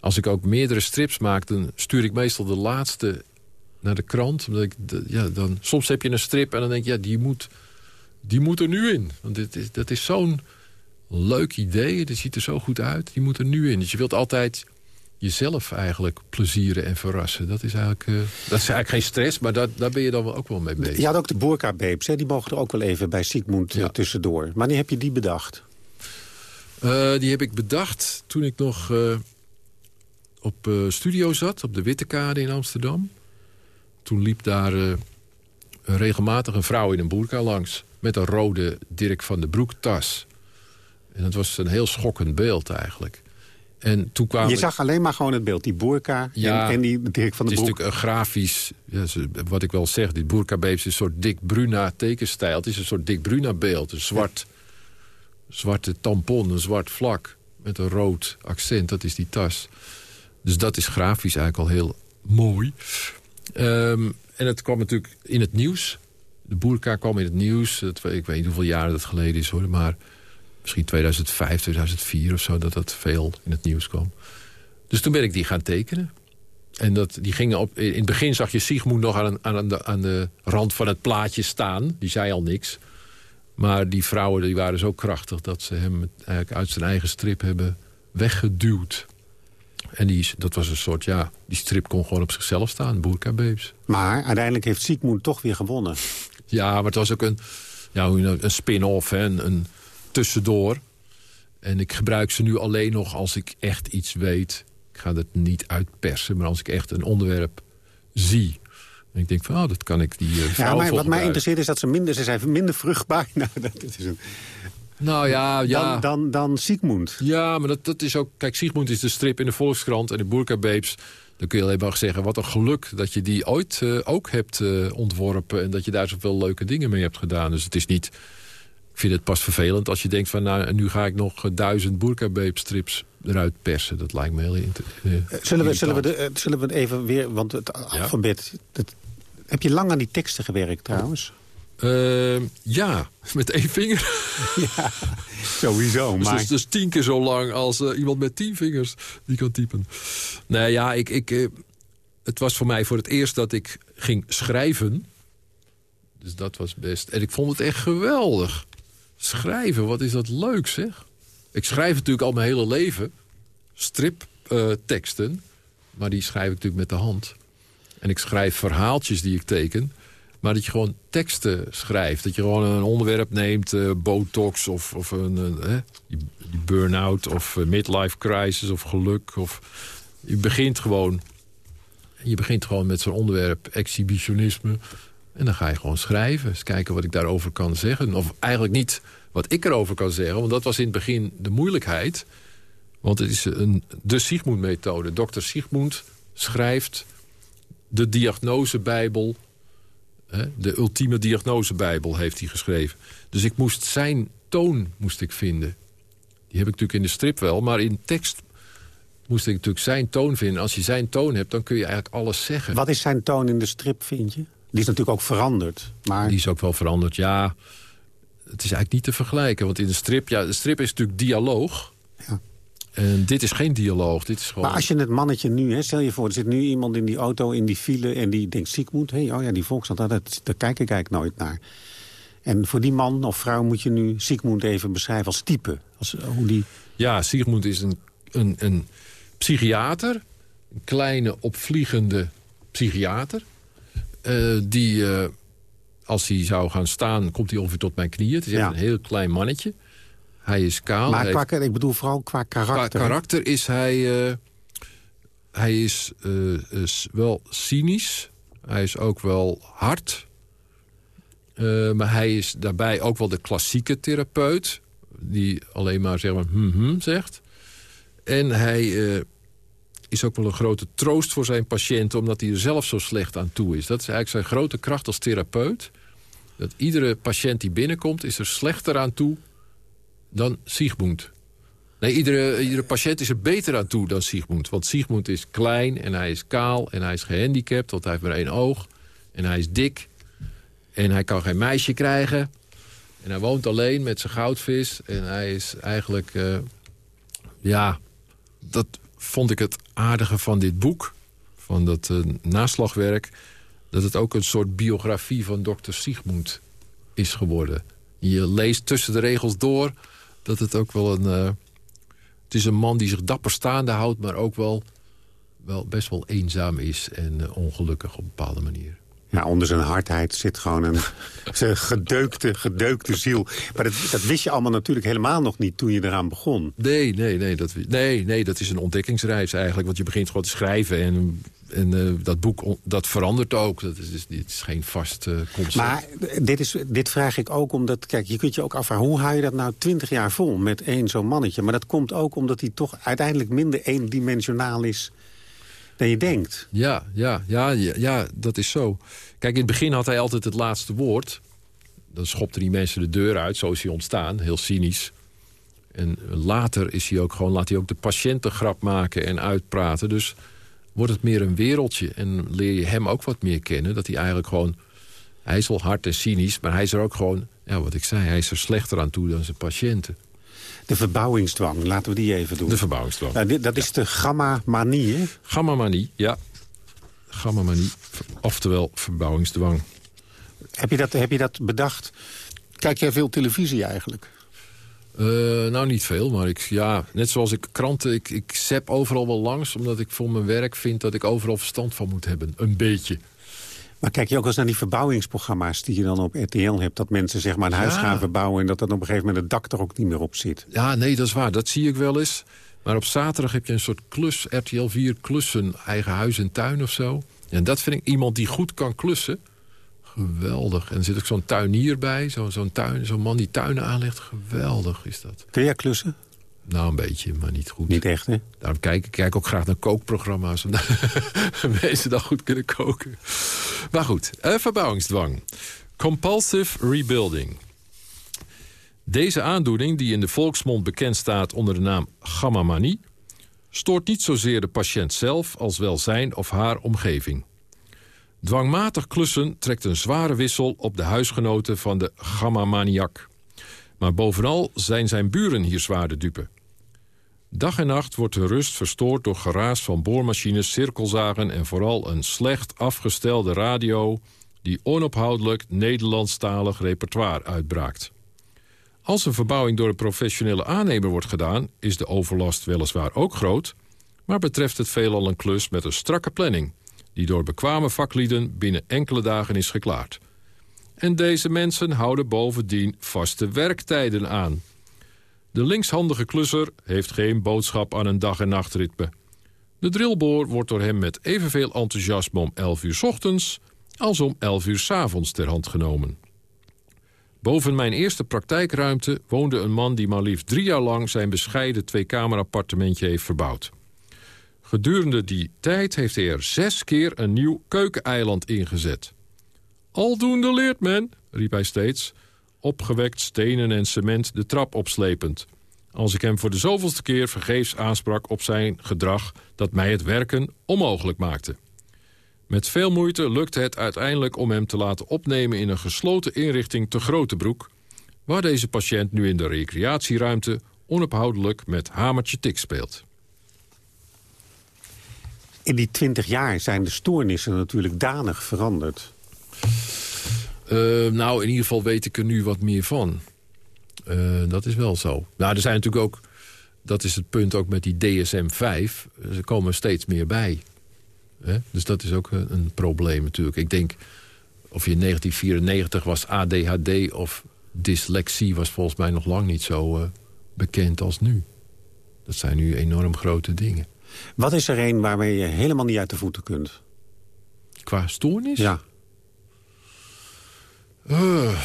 Als ik ook meerdere strips maak, dan stuur ik meestal de laatste naar de krant. Omdat ik ja, dan, soms heb je een strip en dan denk je, ja, die moet, die moet er nu in. Want dit is, dat is zo'n leuk idee, het ziet er zo goed uit. Die moet er nu in. Dus je wilt altijd jezelf eigenlijk plezieren en verrassen. Dat is eigenlijk, uh, dat is eigenlijk geen stress, maar dat, daar ben je dan ook wel mee bezig. Je had ook de Boerka Babes, hè? die mogen er ook wel even bij Siegmund ja. tussendoor. Wanneer heb je die bedacht? Uh, die heb ik bedacht toen ik nog uh, op studio zat, op de Witte Kade in Amsterdam. Toen liep daar regelmatig een vrouw in een boerka langs... met een rode Dirk van de Broek tas. En dat was een heel schokkend beeld eigenlijk. En toen kwamen... Je zag alleen maar gewoon het beeld, die boerka ja, en, en, die Dirk van de Broek. Het is natuurlijk een grafisch, ja, wat ik wel zeg... die boerka is een soort Dick Bruna tekenstijl. Het is een soort Dick Bruna beeld. Een zwart, zwarte tampon, een zwart vlak met een rood accent. Dat is die tas. Dus dat is grafisch eigenlijk al heel mooi. Um, en het kwam natuurlijk in het nieuws. De boerka kwam in het nieuws. Ik weet niet hoeveel jaren dat geleden is hoor, maar misschien 2005, 2004 of zo... dat dat veel in het nieuws kwam. Dus toen ben ik die gaan tekenen. En dat, die gingen op, in het begin zag je Sigmund nog aan, aan, aan de rand van het plaatje staan. Die zei al niks. Maar die vrouwen die waren zo krachtig... dat ze hem eigenlijk uit zijn eigen strip hebben weggeduwd. En die, dat was een soort, ja, die strip kon gewoon op zichzelf staan. Boerka Babes. Maar uiteindelijk heeft Sigmund toch weer gewonnen. Ja, maar het was ook een, ja, een spin-off, een, een tussendoor. En ik gebruik ze nu alleen nog als ik echt iets weet. Ik ga het niet uitpersen, maar als ik echt een onderwerp zie. En ik denk van, oh, dat kan ik die uh, Ja, maar wat mij interesseert is dat ze minder, ze zijn minder vruchtbaar. Nou, dat is een... Nou ja, ja. Dan, dan, dan Sigmund. Ja, maar dat, dat is ook... Kijk, Sigmund is de strip in de Volkskrant en de Burka Babes. Dan kun je alleen maar zeggen, wat een geluk dat je die ooit uh, ook hebt uh, ontworpen... en dat je daar zoveel leuke dingen mee hebt gedaan. Dus het is niet... Ik vind het pas vervelend als je denkt van... nou, nu ga ik nog duizend Burka Babes strips eruit persen. Dat lijkt me heel uh, zullen, we, zullen, we de, zullen we het even weer... Want het alfabet... Het, heb je lang aan die teksten gewerkt trouwens? Uh, ja, met één vinger. ja, sowieso. Dus, maar... dus, dus tien keer zo lang als uh, iemand met tien vingers die kan typen. Nee, ja, ik, ik, uh, het was voor mij voor het eerst dat ik ging schrijven. Dus dat was best. En ik vond het echt geweldig. Schrijven, wat is dat leuk zeg. Ik schrijf natuurlijk al mijn hele leven. Stripteksten. maar die schrijf ik natuurlijk met de hand. En ik schrijf verhaaltjes die ik teken. Maar dat je gewoon teksten schrijft. Dat je gewoon een onderwerp neemt, uh, botox of, of een, uh, burn-out of uh, midlife crisis of geluk. Of, je begint gewoon, je begint gewoon met zo'n onderwerp, exhibitionisme. En dan ga je gewoon schrijven. Eens kijken wat ik daarover kan zeggen. Of eigenlijk niet wat ik erover kan zeggen. Want dat was in het begin de moeilijkheid. Want het is een, de Sigmund-methode. Dr. Sigmund schrijft de diagnosebijbel. De ultieme diagnosebijbel heeft hij geschreven. Dus ik moest zijn toon moest ik vinden. Die heb ik natuurlijk in de strip wel. Maar in tekst moest ik natuurlijk zijn toon vinden. Als je zijn toon hebt, dan kun je eigenlijk alles zeggen. Wat is zijn toon in de strip, vind je? Die is natuurlijk ook veranderd. Maar... Die is ook wel veranderd, ja. Het is eigenlijk niet te vergelijken. Want in de strip, ja, de strip is natuurlijk dialoog. Ja. En dit is geen dialoog. Dit is gewoon... Maar als je het mannetje nu, hè, stel je voor... er zit nu iemand in die auto, in die file... en die denkt, Ziekmoed, hey, oh ja, die volkskrant, dat, daar kijk ik eigenlijk nooit naar. En voor die man of vrouw moet je nu Sigmund even beschrijven als type. Als, hoe die... Ja, Sigmund is een, een, een psychiater. Een kleine, opvliegende psychiater. Uh, die, uh, als hij zou gaan staan, komt hij ongeveer tot mijn knieën. Het is echt een heel klein mannetje. Hij is kaal. Maar qua, heeft... ik bedoel vooral qua karakter. Qua karakter is hij... Uh, hij is, is, wel cynisch. Hij is ook wel hard. maar hij is daarbij ook wel de klassieke therapeut. Die alleen maar, zeg maar hm, hm zegt. En hij is ook wel een grote troost voor zijn patiënten... omdat hij er zelf zo slecht aan toe is. Dat is eigenlijk zijn grote kracht als therapeut. Dat iedere patiënt die binnenkomt is er slechter aan toe dan Sigmund. Nee, iedere, iedere patiënt is er beter aan toe dan Sigmund. Want Sigmund is klein en hij is kaal en hij is gehandicapt... want hij heeft maar één oog. En hij is dik. En hij kan geen meisje krijgen. En hij woont alleen met zijn goudvis. En hij is eigenlijk... Uh, ja, dat vond ik het aardige van dit boek, van dat uh, naslagwerk... dat het ook een soort biografie van dokter Sigmund is geworden. Je leest tussen de regels door dat het ook wel een... Uh, het is een man die zich dapper staande houdt... maar ook wel, wel best wel eenzaam is en uh, ongelukkig op een bepaalde manier. Ja, onder zijn hardheid zit gewoon een gedeukte, gedeukte ziel. Maar dat, dat, wist je allemaal natuurlijk helemaal nog niet toen je eraan begon. Nee, nee, nee. Dat, nee, nee, dat is een ontdekkingsreis eigenlijk. Want je begint gewoon te schrijven en, en uh, dat boek dat verandert ook. Dat is, dit is geen vast uh, concept. Maar dit, is, dit vraag ik ook omdat... Kijk, je kunt je ook afvragen, hoe hou je dat nou twintig jaar vol met één zo'n mannetje? Maar dat komt ook omdat hij toch uiteindelijk minder eendimensionaal is dan je denkt. Ja, ja, ja, ja, ja, dat is zo. Kijk, in het begin had hij altijd het laatste woord. Dan schopte die mensen de deur uit, zo is hij ontstaan, heel cynisch. En later is hij ook gewoon, laat hij ook de patiënten grap maken en uitpraten. Dus wordt het meer een wereldje en leer je hem ook wat meer kennen. Dat hij eigenlijk gewoon, hij is wel hard en cynisch, maar hij is er ook gewoon, ja, wat ik zei, hij is er slechter aan toe dan zijn patiënten. De verbouwingsdwang, laten we die even doen. De verbouwingsdwang. Nou, dat is de gamma-manie, hè? Gamma-manie, ja. Gamma-manie, oftewel verbouwingsdwang. Heb je, dat, heb je dat bedacht? Kijk jij veel televisie eigenlijk? Uh, nou, niet veel, maar ik, ja, net zoals ik kranten... Ik, ik zap overal wel langs, omdat ik voor mijn werk vind... dat ik overal verstand van moet hebben. Een beetje. Maar kijk je ook eens naar die verbouwingsprogramma's die je dan op RTL hebt... dat mensen zeg maar een huis gaan verbouwen... en dat dan op een gegeven moment het dak er ook niet meer op zit. Ja, nee, dat is waar. Dat zie ik wel eens. Maar op zaterdag heb je een soort klus, RTL 4 klussen, eigen huis en tuin of zo. En dat vind ik iemand die goed kan klussen. Geweldig. En er zit ook zo'n tuinier bij, zo'n zo tuin, zo'n man die tuinen aanlegt. Geweldig is dat. Kun jij klussen? Nou, een beetje, maar niet goed. Niet echt, hè? Daarom kijk ik kijk ook graag naar kookprogramma's... omdat mensen dan goed kunnen koken. Maar goed, uh, verbouwingsdwang. Compulsive rebuilding. Deze aandoening, die in de volksmond bekend staat onder de naam gammamanie... stoort niet zozeer de patiënt zelf als wel zijn of haar omgeving. Dwangmatig klussen trekt een zware wissel op de huisgenoten van de gammamaniak. Maar bovenal zijn zijn buren hier zwaar de dupe. Dag en nacht wordt de rust verstoord door geraas van boormachines, cirkelzagen... en vooral een slecht afgestelde radio... die onophoudelijk Nederlandstalig repertoire uitbraakt. Als een verbouwing door een professionele aannemer wordt gedaan... is de overlast weliswaar ook groot... maar betreft het veelal een klus met een strakke planning... die door bekwame vaklieden binnen enkele dagen is geklaard. En deze mensen houden bovendien vaste werktijden aan... De linkshandige klusser heeft geen boodschap aan een dag- en nachtritme. De drillboor wordt door hem met evenveel enthousiasme om 11 uur ochtends... als om 11 uur 's avonds ter hand genomen. Boven mijn eerste praktijkruimte woonde een man die maar liefst drie jaar lang zijn bescheiden tweekamerappartementje heeft verbouwd. Gedurende die tijd heeft hij er zes keer een nieuw keukeneiland ingezet. Aldoende leert men, riep hij steeds, opgewekt stenen en cement de trap opslepend. Als ik hem voor de zoveelste keer vergeefs aansprak op zijn gedrag... dat mij het werken onmogelijk maakte. Met veel moeite lukte het uiteindelijk om hem te laten opnemen... in een gesloten inrichting te Grotebroek... waar deze patiënt nu in de recreatieruimte... onophoudelijk met hamertje tik speelt. In die twintig jaar zijn de stoornissen natuurlijk danig veranderd. Uh, nou, in ieder geval weet ik er nu wat meer van. Uh, dat is wel zo. Nou, er zijn natuurlijk ook... Dat is het punt ook met die DSM-5. Ze komen steeds meer bij. Hè? Dus dat is ook een, probleem natuurlijk. Ik denk, of je in 1994 was ADHD of dyslexie... was volgens mij nog lang niet zo bekend als nu. Dat zijn nu enorm grote dingen. Wat is er een waarmee je helemaal niet uit de voeten kunt? Qua stoornis? Ja. Uh,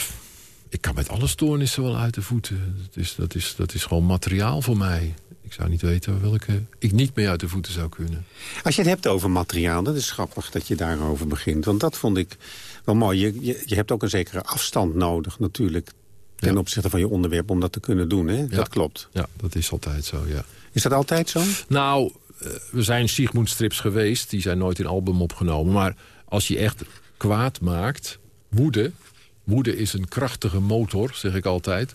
ik kan met alle stoornissen wel uit de voeten. Dat is, dat is, dat is gewoon materiaal voor mij. Ik zou niet weten welke ik niet meer uit de voeten zou kunnen. Als je het hebt over materiaal, dat is grappig dat je daarover begint. Want dat vond ik wel mooi. Je, je, je hebt ook een zekere afstand nodig natuurlijk... ten ja. opzichte van je onderwerp om dat te kunnen doen. Hè? Ja. Dat klopt. Ja, dat is altijd zo, ja. Is dat altijd zo? Nou, we zijn Sigmund strips geweest. Die zijn nooit in album opgenomen. Maar als je echt kwaad maakt, woede... Woede is een krachtige motor, zeg ik altijd.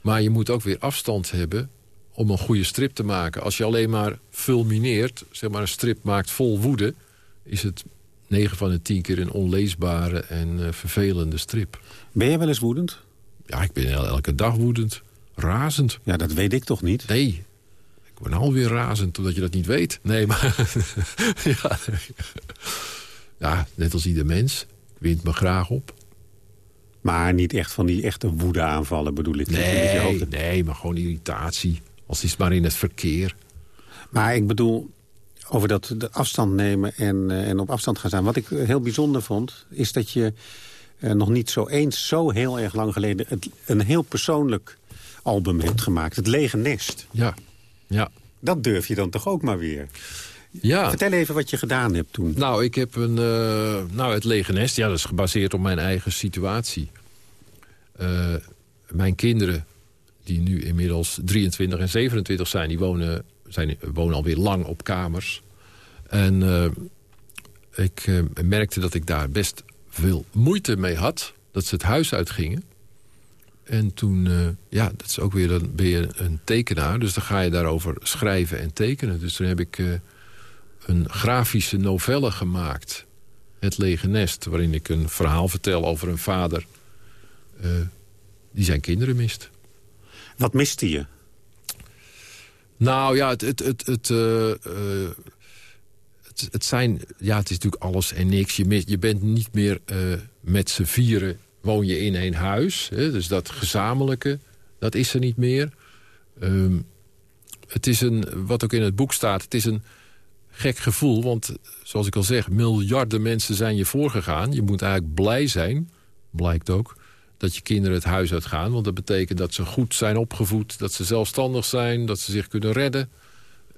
Maar je moet ook weer afstand hebben om een goede strip te maken. Als je alleen maar fulmineert, zeg maar een strip maakt vol woede... is het 9 van de 10 keer een onleesbare en uh, vervelende strip. Ben je wel eens woedend? Ja, ik ben elke dag woedend. Razend. Ja, dat weet ik toch niet? Nee. Ik ben alweer razend, omdat je dat niet weet. Nee, maar... ja, ja, net als ieder mens. Ik wint me graag op. Maar niet echt van die echte woede aanvallen bedoel ik. Nee, nee, maar gewoon irritatie. Als is maar in het verkeer. Maar ik bedoel, over dat de afstand nemen en, uh, en op afstand gaan staan. Wat ik heel bijzonder vond, is dat je uh, nog niet zo eens... zo heel erg lang geleden het, een heel persoonlijk album hebt gemaakt. Het Lege Nest. Ja, ja. Dat durf je dan toch ook maar weer? Ja. Vertel even wat je gedaan hebt toen. Nou, ik heb een... Uh, nou, het lege nest, ja, dat is gebaseerd op mijn eigen situatie. Uh, mijn kinderen, die nu inmiddels 23 en 27 zijn... die wonen, zijn, wonen alweer lang op kamers. En uh, ik merkte dat ik daar best veel moeite mee had. Dat ze het huis uitgingen. En toen, ja, dat is ook weer, dan ben je een tekenaar. Dus dan ga je daarover schrijven en tekenen. Dus toen heb ik een grafische novelle gemaakt. Het Lege Nest, waarin ik een verhaal vertel over een vader... Uh, die zijn kinderen mist. Wat miste je? Nou ja, het, het, het, het, het, het, zijn, ja, het is natuurlijk alles en niks. Je, mist, je bent niet meer met z'n vieren, woon je in één huis. Hè? Dus dat gezamenlijke, dat is er niet meer. Um, het is een, wat ook in het boek staat, het is een gek gevoel. Want zoals ik al zeg, miljarden mensen zijn je voorgegaan. Je moet eigenlijk blij zijn, blijkt ook, dat je kinderen het huis uitgaan. Want dat betekent dat ze goed zijn opgevoed, dat ze zelfstandig zijn... dat ze zich kunnen redden.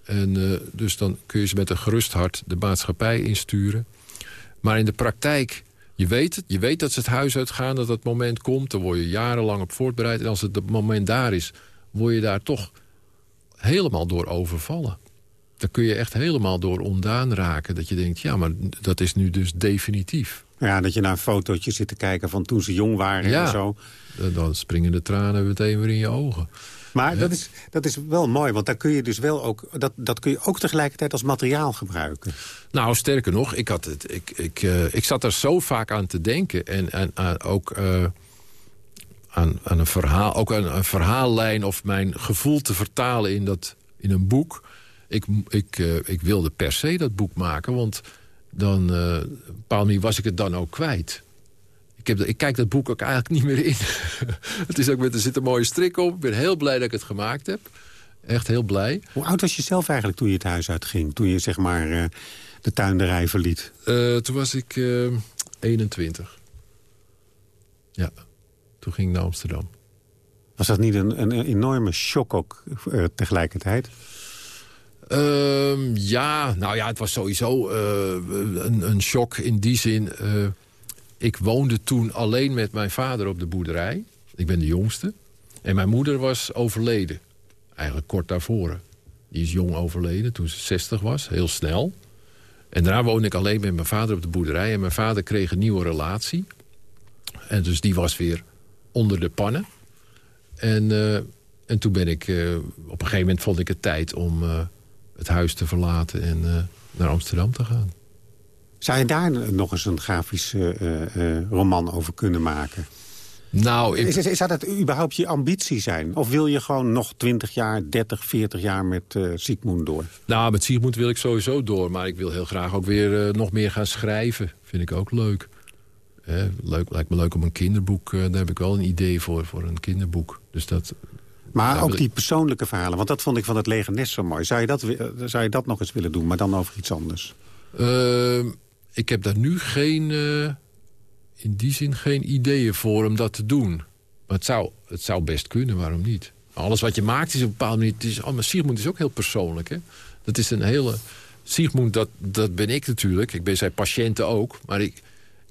En uh, dus dan kun je ze met een gerust hart de maatschappij insturen. Maar in de praktijk, je weet het. Je weet dat ze het huis uitgaan, dat dat moment komt. Daar word je jarenlang op voorbereid. En als het moment daar is, word je daar toch helemaal door overvallen daar kun je echt helemaal door ondaan raken. Dat je denkt, ja, maar dat is nu dus definitief. Ja, dat je naar een fotootje zit te kijken van toen ze jong waren ja, en zo. Dan springen de tranen meteen weer in je ogen. Maar dat, is, dat is wel mooi, want dan kun je dus wel ook, dat, dat kun je ook tegelijkertijd als materiaal gebruiken. Nou, sterker nog, ik, had het, ik, ik, uh, ik zat er zo vaak aan te denken. En, en uh, ook uh, aan, aan een verhaal, ook aan een verhaallijn of mijn gevoel te vertalen in, dat, in een boek ik, ik, ik wilde per se dat boek maken, want dan, op was ik het dan ook kwijt. Ik, heb, ik kijk dat boek ook eigenlijk niet meer in. het is ook met, er zit een mooie strik op. Ik ben heel blij dat ik het gemaakt heb. Echt heel blij. Hoe oud was je zelf eigenlijk toen je het huis uitging? Toen je zeg maar uh, de tuinderij verliet? Uh, toen was ik 21. Ja, toen ging ik naar Amsterdam. Was dat niet een, een enorme shock ook uh, tegelijkertijd? Um, ja, nou ja, het was sowieso uh, een, een shock in die zin. Uh, ik woonde toen alleen met mijn vader op de boerderij. Ik ben de jongste. En mijn moeder was overleden. Eigenlijk kort daarvoor. Die is jong overleden toen ze 60 was, heel snel. En daarna woonde ik alleen met mijn vader op de boerderij. En mijn vader kreeg een nieuwe relatie. En dus die was weer onder de pannen. En, uh, en toen ben ik... Uh, op een gegeven moment vond ik het tijd om uh, het huis te verlaten... en naar Amsterdam te gaan. Zou je daar nog eens een grafisch roman over kunnen maken? Nou, ik... is, is, zou dat überhaupt je ambitie zijn? Of wil je gewoon nog 20 jaar, 30, 40 jaar met uh, Sigmund door? Nou, met Sigmund wil ik sowieso door. Maar ik wil heel graag ook weer uh, nog meer gaan schrijven. Vind ik ook leuk. Eh, leuk. Lijkt me leuk om een kinderboek. daar heb ik wel een idee voor, voor een kinderboek. Dus dat... Maar ook die persoonlijke verhalen. Want dat vond ik van het lege nest zo mooi. Zou je dat, zou je dat nog eens willen doen, maar dan over iets anders? Ehm, ik heb daar nu geen in die zin geen ideeën voor om dat te doen. Maar het zou, het zou best kunnen, waarom niet? Alles wat je maakt is op een bepaalde manier... Het is, Sigmund is ook heel persoonlijk. Hè? Dat is een hele... Sigmund, dat, dat ben ik natuurlijk. Ik ben zijn patiënten ook. Maar ik,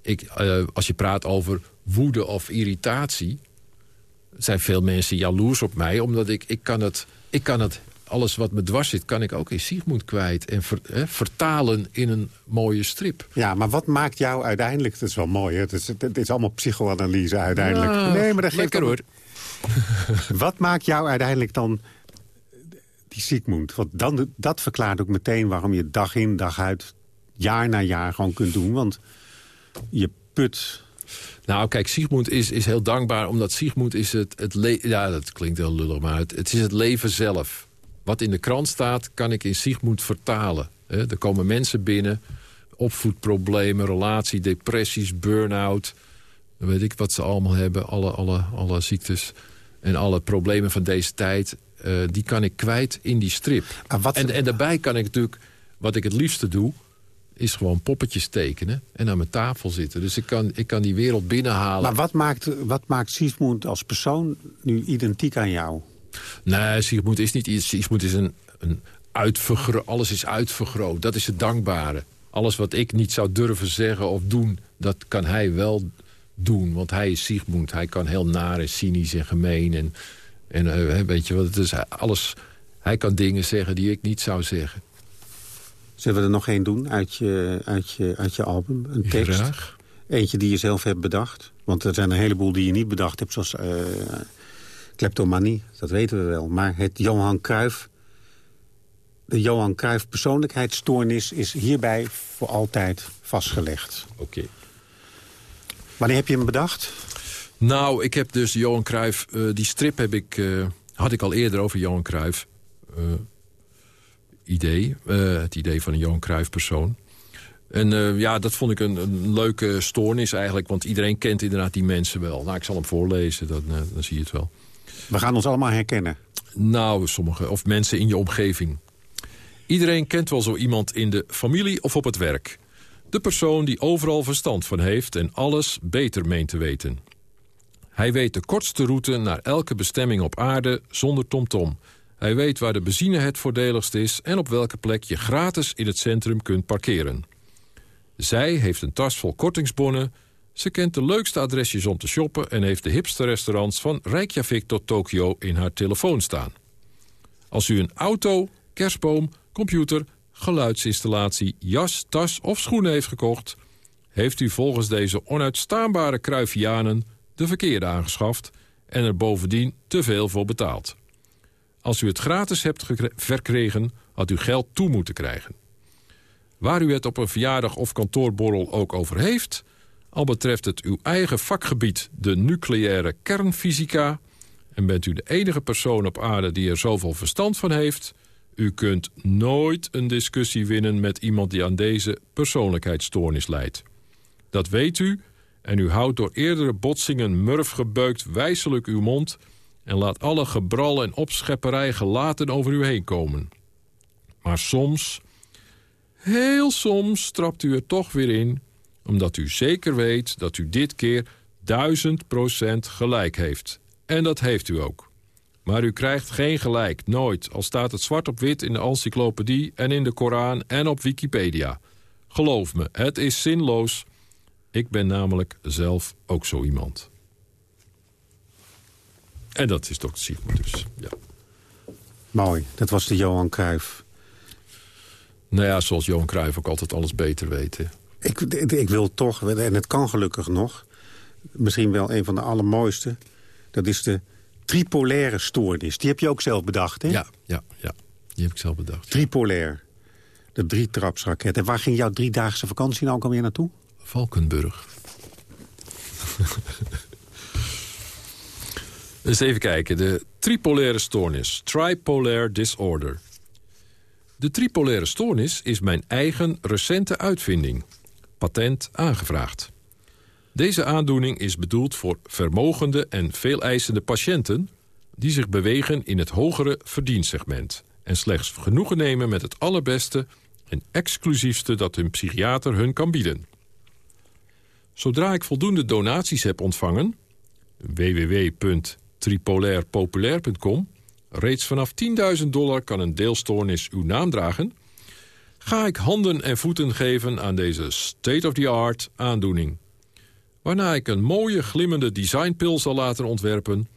ik, uh, als je praat over woede of irritatie... zijn veel mensen jaloers op mij. Omdat ik, ik, kan, het, ik kan het alles wat me dwars zit, kan ik ook in Sigmund kwijt. En hè, vertalen in een mooie strip. Ja, maar wat maakt jou uiteindelijk... Dat is wel mooi, hè? Het is, het is allemaal psychoanalyse uiteindelijk. Nee, maar dat geeft lekker hoor. wat maakt jou uiteindelijk dan die Sigmund? Want dan, dat verklaart ook meteen waarom je dag in, dag uit... jaar na jaar gewoon kunt doen. Want je put nou, kijk, Sigmund is, is heel dankbaar, omdat Sigmund is het, het Ja, dat klinkt heel lullig, maar het, het is het leven zelf. Wat in de krant staat, kan ik in Sigmund vertalen. Er komen mensen binnen, opvoedproblemen, relatie, depressies, burn-out. weet ik wat ze allemaal hebben, alle, alle, alle ziektes en alle problemen van deze tijd. Uh, die kan ik kwijt in die strip. En, en daarbij kan ik natuurlijk, wat ik het liefste doe is gewoon poppetjes tekenen en aan mijn tafel zitten. Dus ik kan, ik kan die wereld binnenhalen. Maar wat maakt, wat maakt Sigmund als persoon nu identiek aan jou? Nee, Sigmund is niet iets. Sigmund is een, een uitvergroot. Alles is uitvergroot. Dat is het dankbare. Alles wat ik niet zou durven zeggen of doen, dat kan hij wel doen. Want hij is Sigmund. Hij kan heel naar en cynisch en gemeen. En, en uh, weet je wat, het is alles... Hij kan dingen zeggen die ik niet zou zeggen. Zullen we er nog één doen uit je, uit je, uit je album? Een tekst? Graag. Eentje die je zelf hebt bedacht? Want er zijn een heleboel die je niet bedacht hebt, zoals... Uh, kleptomanie, dat weten we wel. Maar het Johan Cruijff, de Johan Cruijff persoonlijkheidsstoornis... is hierbij voor altijd vastgelegd. Oké. Wanneer heb je hem bedacht? Nou, ik heb dus Johan Cruijff... Uh, die strip heb ik, uh, had ik al eerder over Johan Cruijff. Uh, idee. het idee van een Johan Cruijff persoon. En ja, dat vond ik een, een, leuke stoornis eigenlijk. Want iedereen kent inderdaad die mensen wel. Nou, ik zal hem voorlezen, dan, dan zie je het wel. We gaan ons allemaal herkennen. Nou, sommige. Of mensen in je omgeving. Iedereen kent wel zo iemand in de familie of op het werk. De persoon die overal verstand van heeft en alles beter meent te weten. Hij weet de kortste route naar elke bestemming op aarde zonder tomtom. -tom. Hij weet waar de benzine het voordeligst is... en op welke plek je gratis in het centrum kunt parkeren. Zij heeft een tas vol kortingsbonnen... Ze kent de leukste adresjes om te shoppen... en heeft de hipste restaurants van Reykjavik tot Tokio in haar telefoon staan. Als u een auto, kerstboom, computer, geluidsinstallatie... jas, tas of schoenen heeft gekocht... heeft u volgens deze onuitstaanbare kruifianen de verkeerde aangeschaft... en er bovendien te veel voor betaald. Als u het gratis hebt verkregen, had u geld toe moeten krijgen. Waar u het op een verjaardag of kantoorborrel ook over heeft... Al betreft het uw eigen vakgebied, de nucleaire kernfysica... en bent u de enige persoon op aarde die er zoveel verstand van heeft... u kunt nooit een discussie winnen met iemand die aan deze persoonlijkheidsstoornis leidt. Dat weet u en u houdt door eerdere botsingen murf gebeukt wijselijk uw mond... en laat alle gebral en opschepperij gelaten over u heen komen. Maar soms, heel soms, trapt u er toch weer in omdat u zeker weet dat u dit keer 1000% gelijk heeft. En dat heeft u ook. Maar u krijgt geen gelijk, nooit, al staat het zwart op wit in de encyclopedie... en in de Koran en op Wikipedia. Geloof me, het is zinloos. Ik ben namelijk zelf ook zo iemand. En dat is Dr. Sigmund dus, ja. Mooi, dat was de Johan Cruijff. Nou ja, zoals Johan Cruijff ook altijd alles beter weet. Ik, ik wil toch, en het kan gelukkig nog... misschien wel een van de allermooiste... dat is de tripolaire stoornis. Die heb je ook zelf bedacht, hè? Ja, ja, ja. die heb ik zelf bedacht. Tripolair. De drietrapsraket. En waar ging jouw driedaagse vakantie nou ook alweer naartoe? Valkenburg. dus even kijken. De tripolaire stoornis. Tripolar disorder. De tripolaire stoornis is mijn eigen recente uitvinding. Patent aangevraagd. Deze aandoening is bedoeld voor vermogende en veeleisende patiënten... die zich bewegen in het hogere verdiensegment... en slechts genoegen nemen met het allerbeste en exclusiefste... dat hun psychiater hun kan bieden. Zodra ik voldoende donaties heb ontvangen... www.tripolairpopulair.com... reeds vanaf 10.000 dollar kan een deelstoornis uw naam dragen... ga ik handen en voeten geven aan deze state-of-the-art aandoening waarna ik een mooie glimmende designpil zal laten ontwerpen...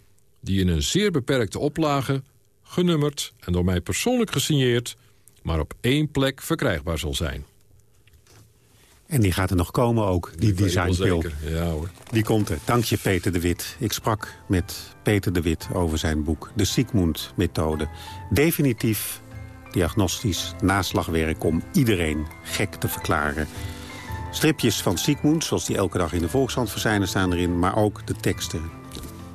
die in een zeer beperkte oplage, genummerd en door mij persoonlijk gesigneerd... maar op één plek verkrijgbaar zal zijn. En die gaat er nog komen ook, die designpil. Ja, hoor. Die komt er. Dank je, Peter de Wit. Ik sprak met Peter de Wit over zijn boek De Sigmund-methode. Definitief diagnostisch naslagwerk om iedereen gek te verklaren... Stripjes van Sigmund, zoals die elke dag in de Volkskrant verschijnen, staan erin. Maar ook de teksten.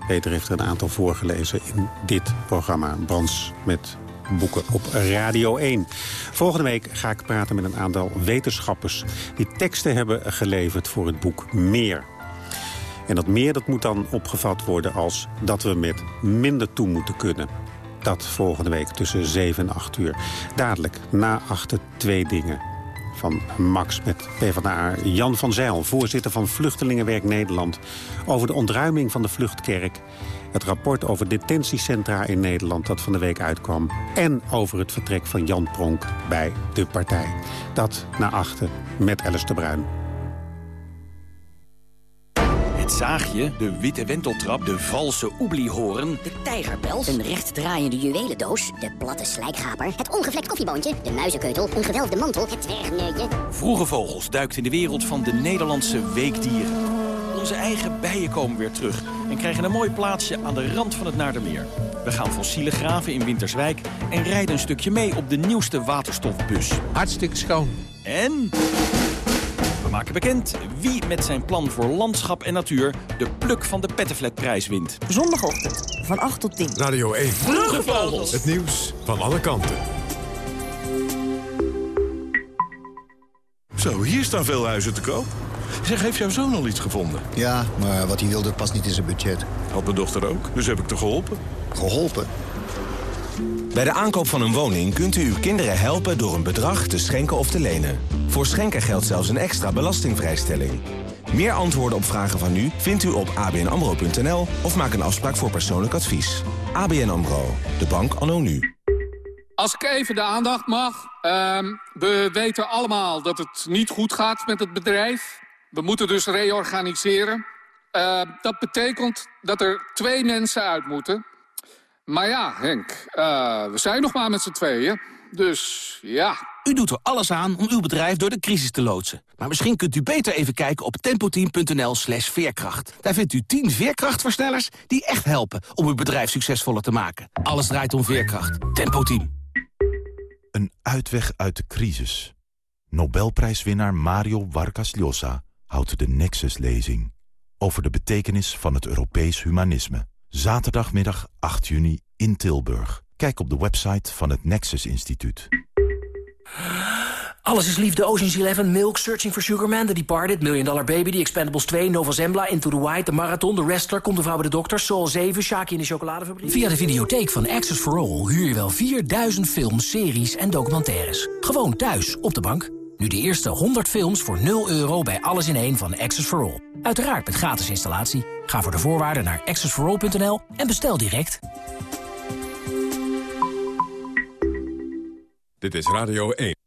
Peter heeft er een aantal voorgelezen in dit programma. Brands met boeken op Radio 1. Volgende week ga ik praten met een aantal wetenschappers... die teksten hebben geleverd voor het boek Meer. En dat meer dat moet dan opgevat worden als dat we met minder toe moeten kunnen. Dat volgende week tussen 7 en 8 uur. Dadelijk, na achter twee dingen van Max met PvdA Jan van Zijl, voorzitter van Vluchtelingenwerk Nederland... over de ontruiming van de Vluchtkerk, het rapport over detentiecentra in Nederland dat van de week uitkwam... en over het vertrek van Jan Pronk bij de partij. Dat na achter met Alice de Bruin. Het zaagje, de witte wenteltrap, de valse oebliehoorn... De tijgerpels, een rechtdraaiende juwelendoos... de platte slijkgaper, het ongevlekt koffieboontje... de muizenkeutel, een gewelfde mantel, het dwergneutje... Vroege Vogels duikt in de wereld van de Nederlandse weekdieren. Onze eigen bijen komen weer terug... en krijgen een mooi plaatsje aan de rand van het Naardermeer. We gaan fossiele graven in Winterswijk... en rijden een stukje mee op de nieuwste waterstofbus. Hartstikke schoon. En... We maken bekend wie met zijn plan voor landschap en natuur... de pluk van de Pettenflatprijs wint. Zondagochtend van 8 tot 10. Radio 1. Vroege Vogels. Het nieuws van alle kanten. Zo, hier staan veel huizen te koop. Zeg, heeft jouw zoon al iets gevonden? Ja, maar wat hij wilde past niet in zijn budget. Had mijn dochter ook, dus heb ik te geholpen. Geholpen? Bij de aankoop van een woning kunt u uw kinderen helpen door een bedrag te schenken of te lenen. Voor schenken geldt zelfs een extra belastingvrijstelling. Meer antwoorden op vragen van u vindt u op abnamro.nl of maak een afspraak voor persoonlijk advies. ABN AMRO, de bank anno nu. Als ik even de aandacht mag. Ehm, we weten allemaal dat het niet goed gaat met het bedrijf. We moeten dus reorganiseren. Uh, dat betekent dat er twee mensen uit moeten. Maar ja, Henk, uh, we zijn nog maar met z'n tweeën. Dus ja. U doet er alles aan om uw bedrijf door de crisis te loodsen. Maar misschien kunt u beter even kijken op tempoteam.nl slash veerkracht. Daar vindt u 10 veerkrachtversnellers die echt helpen om uw bedrijf succesvoller te maken. Alles draait om veerkracht. Tempoteam. Een uitweg uit de crisis. Nobelprijswinnaar Mario Vargas Llosa houdt de Nexus-lezing... over de betekenis van het Europees humanisme. Zaterdagmiddag 8 juni in Tilburg. Kijk op de website van het Nexus Instituut. Alles is liefde, Ocean's Eleven, Milk, Searching for Sugar Man, The Departed, Million Dollar Baby, The Expendables 2, Nova Zembla, Into the White, The Marathon, The Wrestler, Komt de Vrouw bij de Dokter, Soul 7, Shaki in de Chocoladefabriek. Via de videotheek van Access for All huur je wel 4000 films, series en documentaires. Gewoon thuis, op de bank. Nu de eerste 100 films voor 0 euro bij Alles in één van Access for All. Uiteraard met gratis installatie. Ga voor de voorwaarden naar accessforall.nl en bestel direct. Dit is Radio 1.